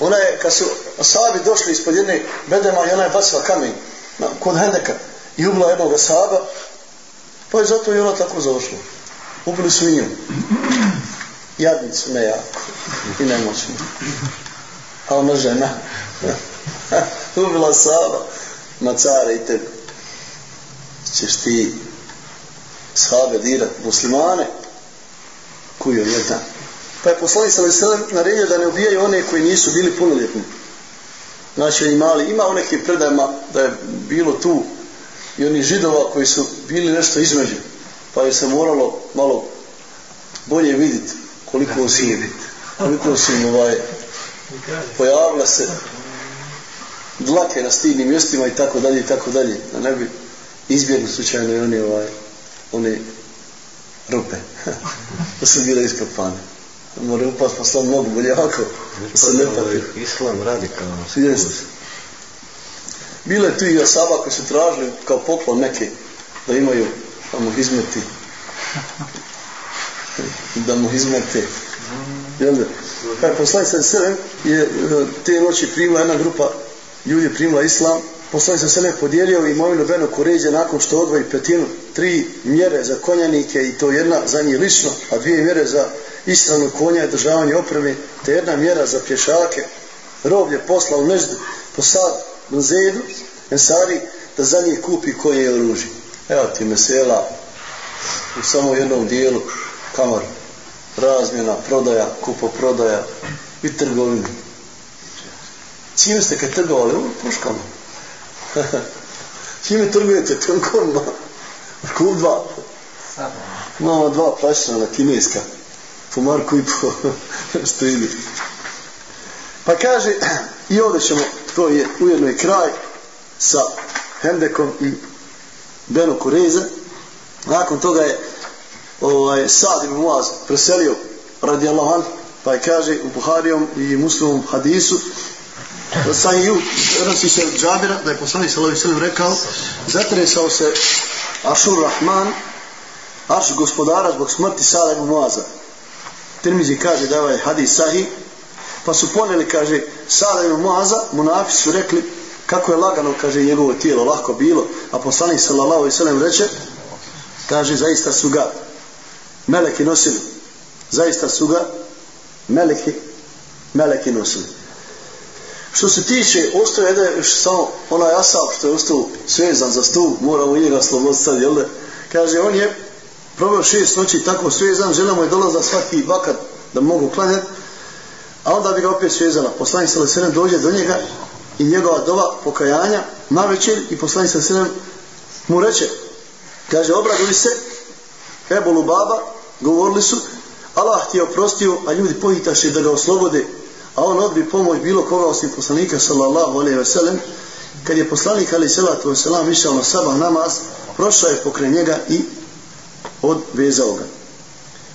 Ona je, kad su asabi došli ispod jedne bedema i ona je bacila kamen na, kod Hendeka i ubila jednog asaba, pa je zato i ona tako završila. Ubili su i nju. Jadnicu, ne jako. I nemoćno. A ona žena. *laughs* ubila asaba na care i tebe. Češ ti sahabe dirat muslimane koji je jedan. Pa je poslanik sa veselem naredio da ne ubijaju one koji nisu bili punoljetni. Znači oni mali, ima u nekim predajama da je bilo tu i oni židova koji su bili nešto između. Pa je se moralo malo bolje vidjeti koliko su koliko su im ovaj pojavila se dlake na stidnim mjestima i tako dalje i tako dalje da ne bi izbjegli slučajno i one ovaj one rupe *laughs* da su bile ispod pane mora upast pa sam mogu bolje ovako da se ne pati. islam radikalno jest bile tu i asaba koji su tražili kao poklon neke da imaju da mu izmeti da mu izmete jel da? Kako sad sve je te noći primila jedna grupa ljudi primila islam, poslanik sa sebe podijelio imovinu Benu Kuređe nakon što odvoji petinu, tri mjere za konjanike i to jedna za njih lično, a dvije mjere za istranu konja i državanje opreme, te jedna mjera za pješake, roblje je poslao neždu po sad Zedu, Ensari, da za njih kupi koje je oružje. Evo ti mesela u samo jednom dijelu kamar razmjena, prodaja, kupo prodaja i trgovina. Čime ste kad trgovali? U puškama. Čime trgujete? Tankorma. Kup dva. Mama dva prašana kineska. Po marku i po *laughs* stidi. Pa kaže, *clears throat* i ovdje ćemo, to je ujedno i kraj sa Hendekom i Beno Kureza. Nakon toga je ovaj, Sad ibn Muaz preselio radi Allahan, pa je kaže u Buharijom i muslimom hadisu Sahiju, prenosi se od Džabira, da je poslanik sallallahu alejhi ve rekao, zatresao se Ašur Rahman, Arš gospodara zbog smrti Sala ibn Muaza. Tirmizi kaže da je ovaj hadis sahih, pa su poneli, kaže, Sala ibn Muaza, munafi su rekli, kako je lagano, kaže, njegovo tijelo, lako bilo, a poslanik sallallahu alejhi ve reče, kaže, zaista su ga meleki nosili, zaista su ga meleki, meleki nosili. Što se tiče, ostaje jedan još samo onaj asap što je ostao svezan za stup, moramo i njega sloboditi sad, jel da? Kaže, on je probao šest noći tako svezan, žena mu je dolazila svaki vakat da mogu klanjati, a onda bi ga opet svezala. Poslanik sa Lesenem dođe do njega i njegova dova pokajanja na večer i poslanik sa Lesenem mu reče, kaže, obraduj se, Ebolu baba, govorili su, Allah ti je oprostio, a ljudi pohitaše da ga oslobode, a on odbi pomoć bilo koga osim poslanika sallallahu alaihi ve sellem, kad je poslanik ali sallatu ve selam išao na sabah namaz, prošao je pokraj njega i odvezao ga.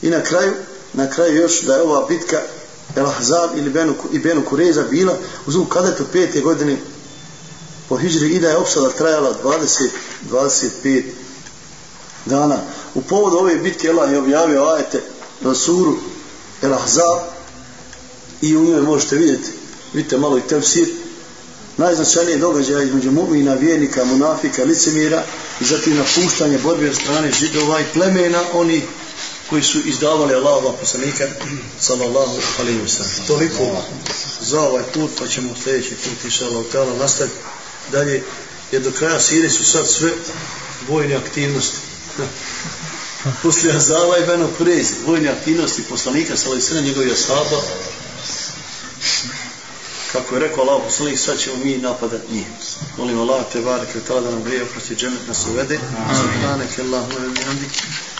I na kraju, na kraju još da je ova bitka El Ahzab ili Benu, i Benu Kureza bila u zvu kadetu pete godine po Hidžri i da je opsada trajala 20, 25 dana. U povodu ove bitke Allah je objavio ajete na suru El Ahzab i u njoj možete vidjeti, vidite malo i tefsir, najznačajnije događaje između mu'mina, vjernika, munafika, licemira i zatim napuštanje borbe od strane židova i plemena, oni koji su izdavali Allahova poslanika, sallallahu alaihi wa sallam. Toliko za ovaj put, pa ćemo sljedeći put, iša Allah, nastaviti dalje, jer do kraja Sirije su sad sve vojne aktivnosti. *laughs* Poslije Azava i Beno Kurezi, vojne aktivnosti poslanika, sallallahu alaihi wa sallam, njegovih ashaba, Kako je rekao Allah poslanik, sad ćemo mi napadat njih. Molim Allah, te barek ili tada nam grije, oprosti džemet nas uvede. Subhanak Allah, uvede mi hamdik.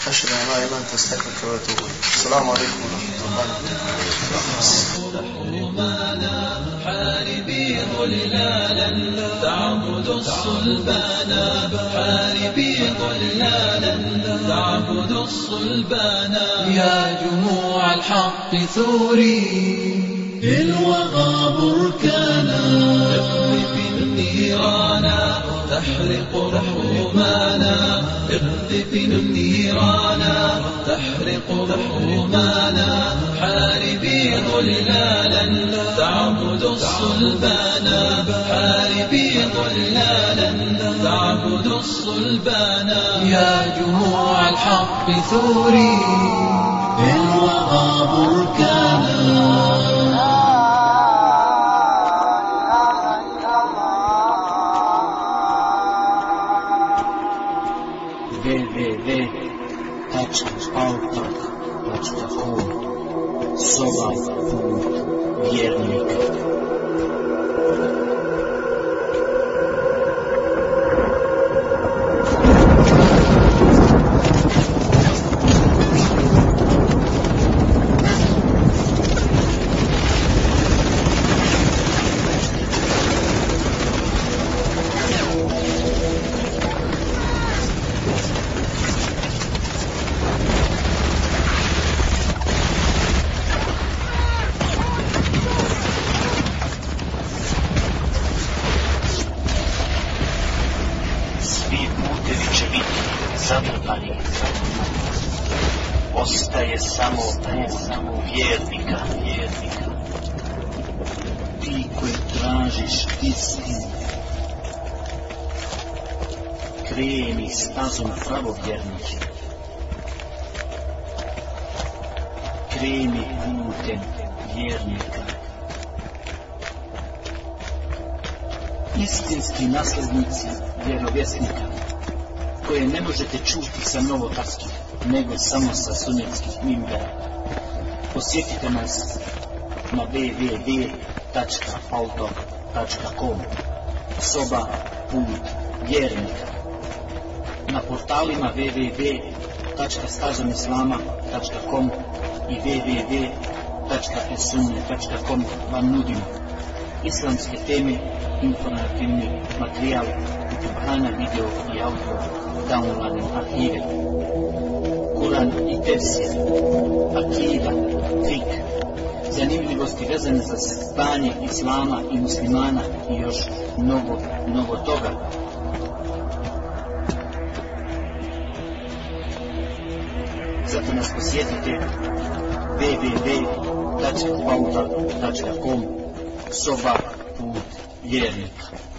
Ašra Allah, ilan, te stekam kao je to. Salamu alaikum, Allah. حاربي ظلالا Allah, الصلبانا حاربي ظلالا تعبد الصلبانا يا جموع الحق ثوري الوغى بركانا. اقذف النيران تحرق الحرمانا اقذف النيرانا تحرق الحرمانا حاربي ظلالا تعبد الصلبانا حاربي ظلالا تعبد الصلبانا يا جموع الحق ثوري الوغى بركانا. www.autor.com Soba put vjernika. Istinski naslednici vjerovjesnika, koje ne možete čuti sa novotarskih, nego samo sa sunjetskih mimbera. Posjetite nas na www.autor.com Soba put vjernika na portalima www.stazamislama.com i www.esunne.com vam nudimo islamske teme, informativni materijal, Kur'ana, video i audio, downloading arhive, Kur'an i tefsir, akida, fik, zanimljivosti vezane za stanje islama i muslimana i još mnogo, mnogo toga. Zato nas posjetite www.pauta.com Soba put vjernika.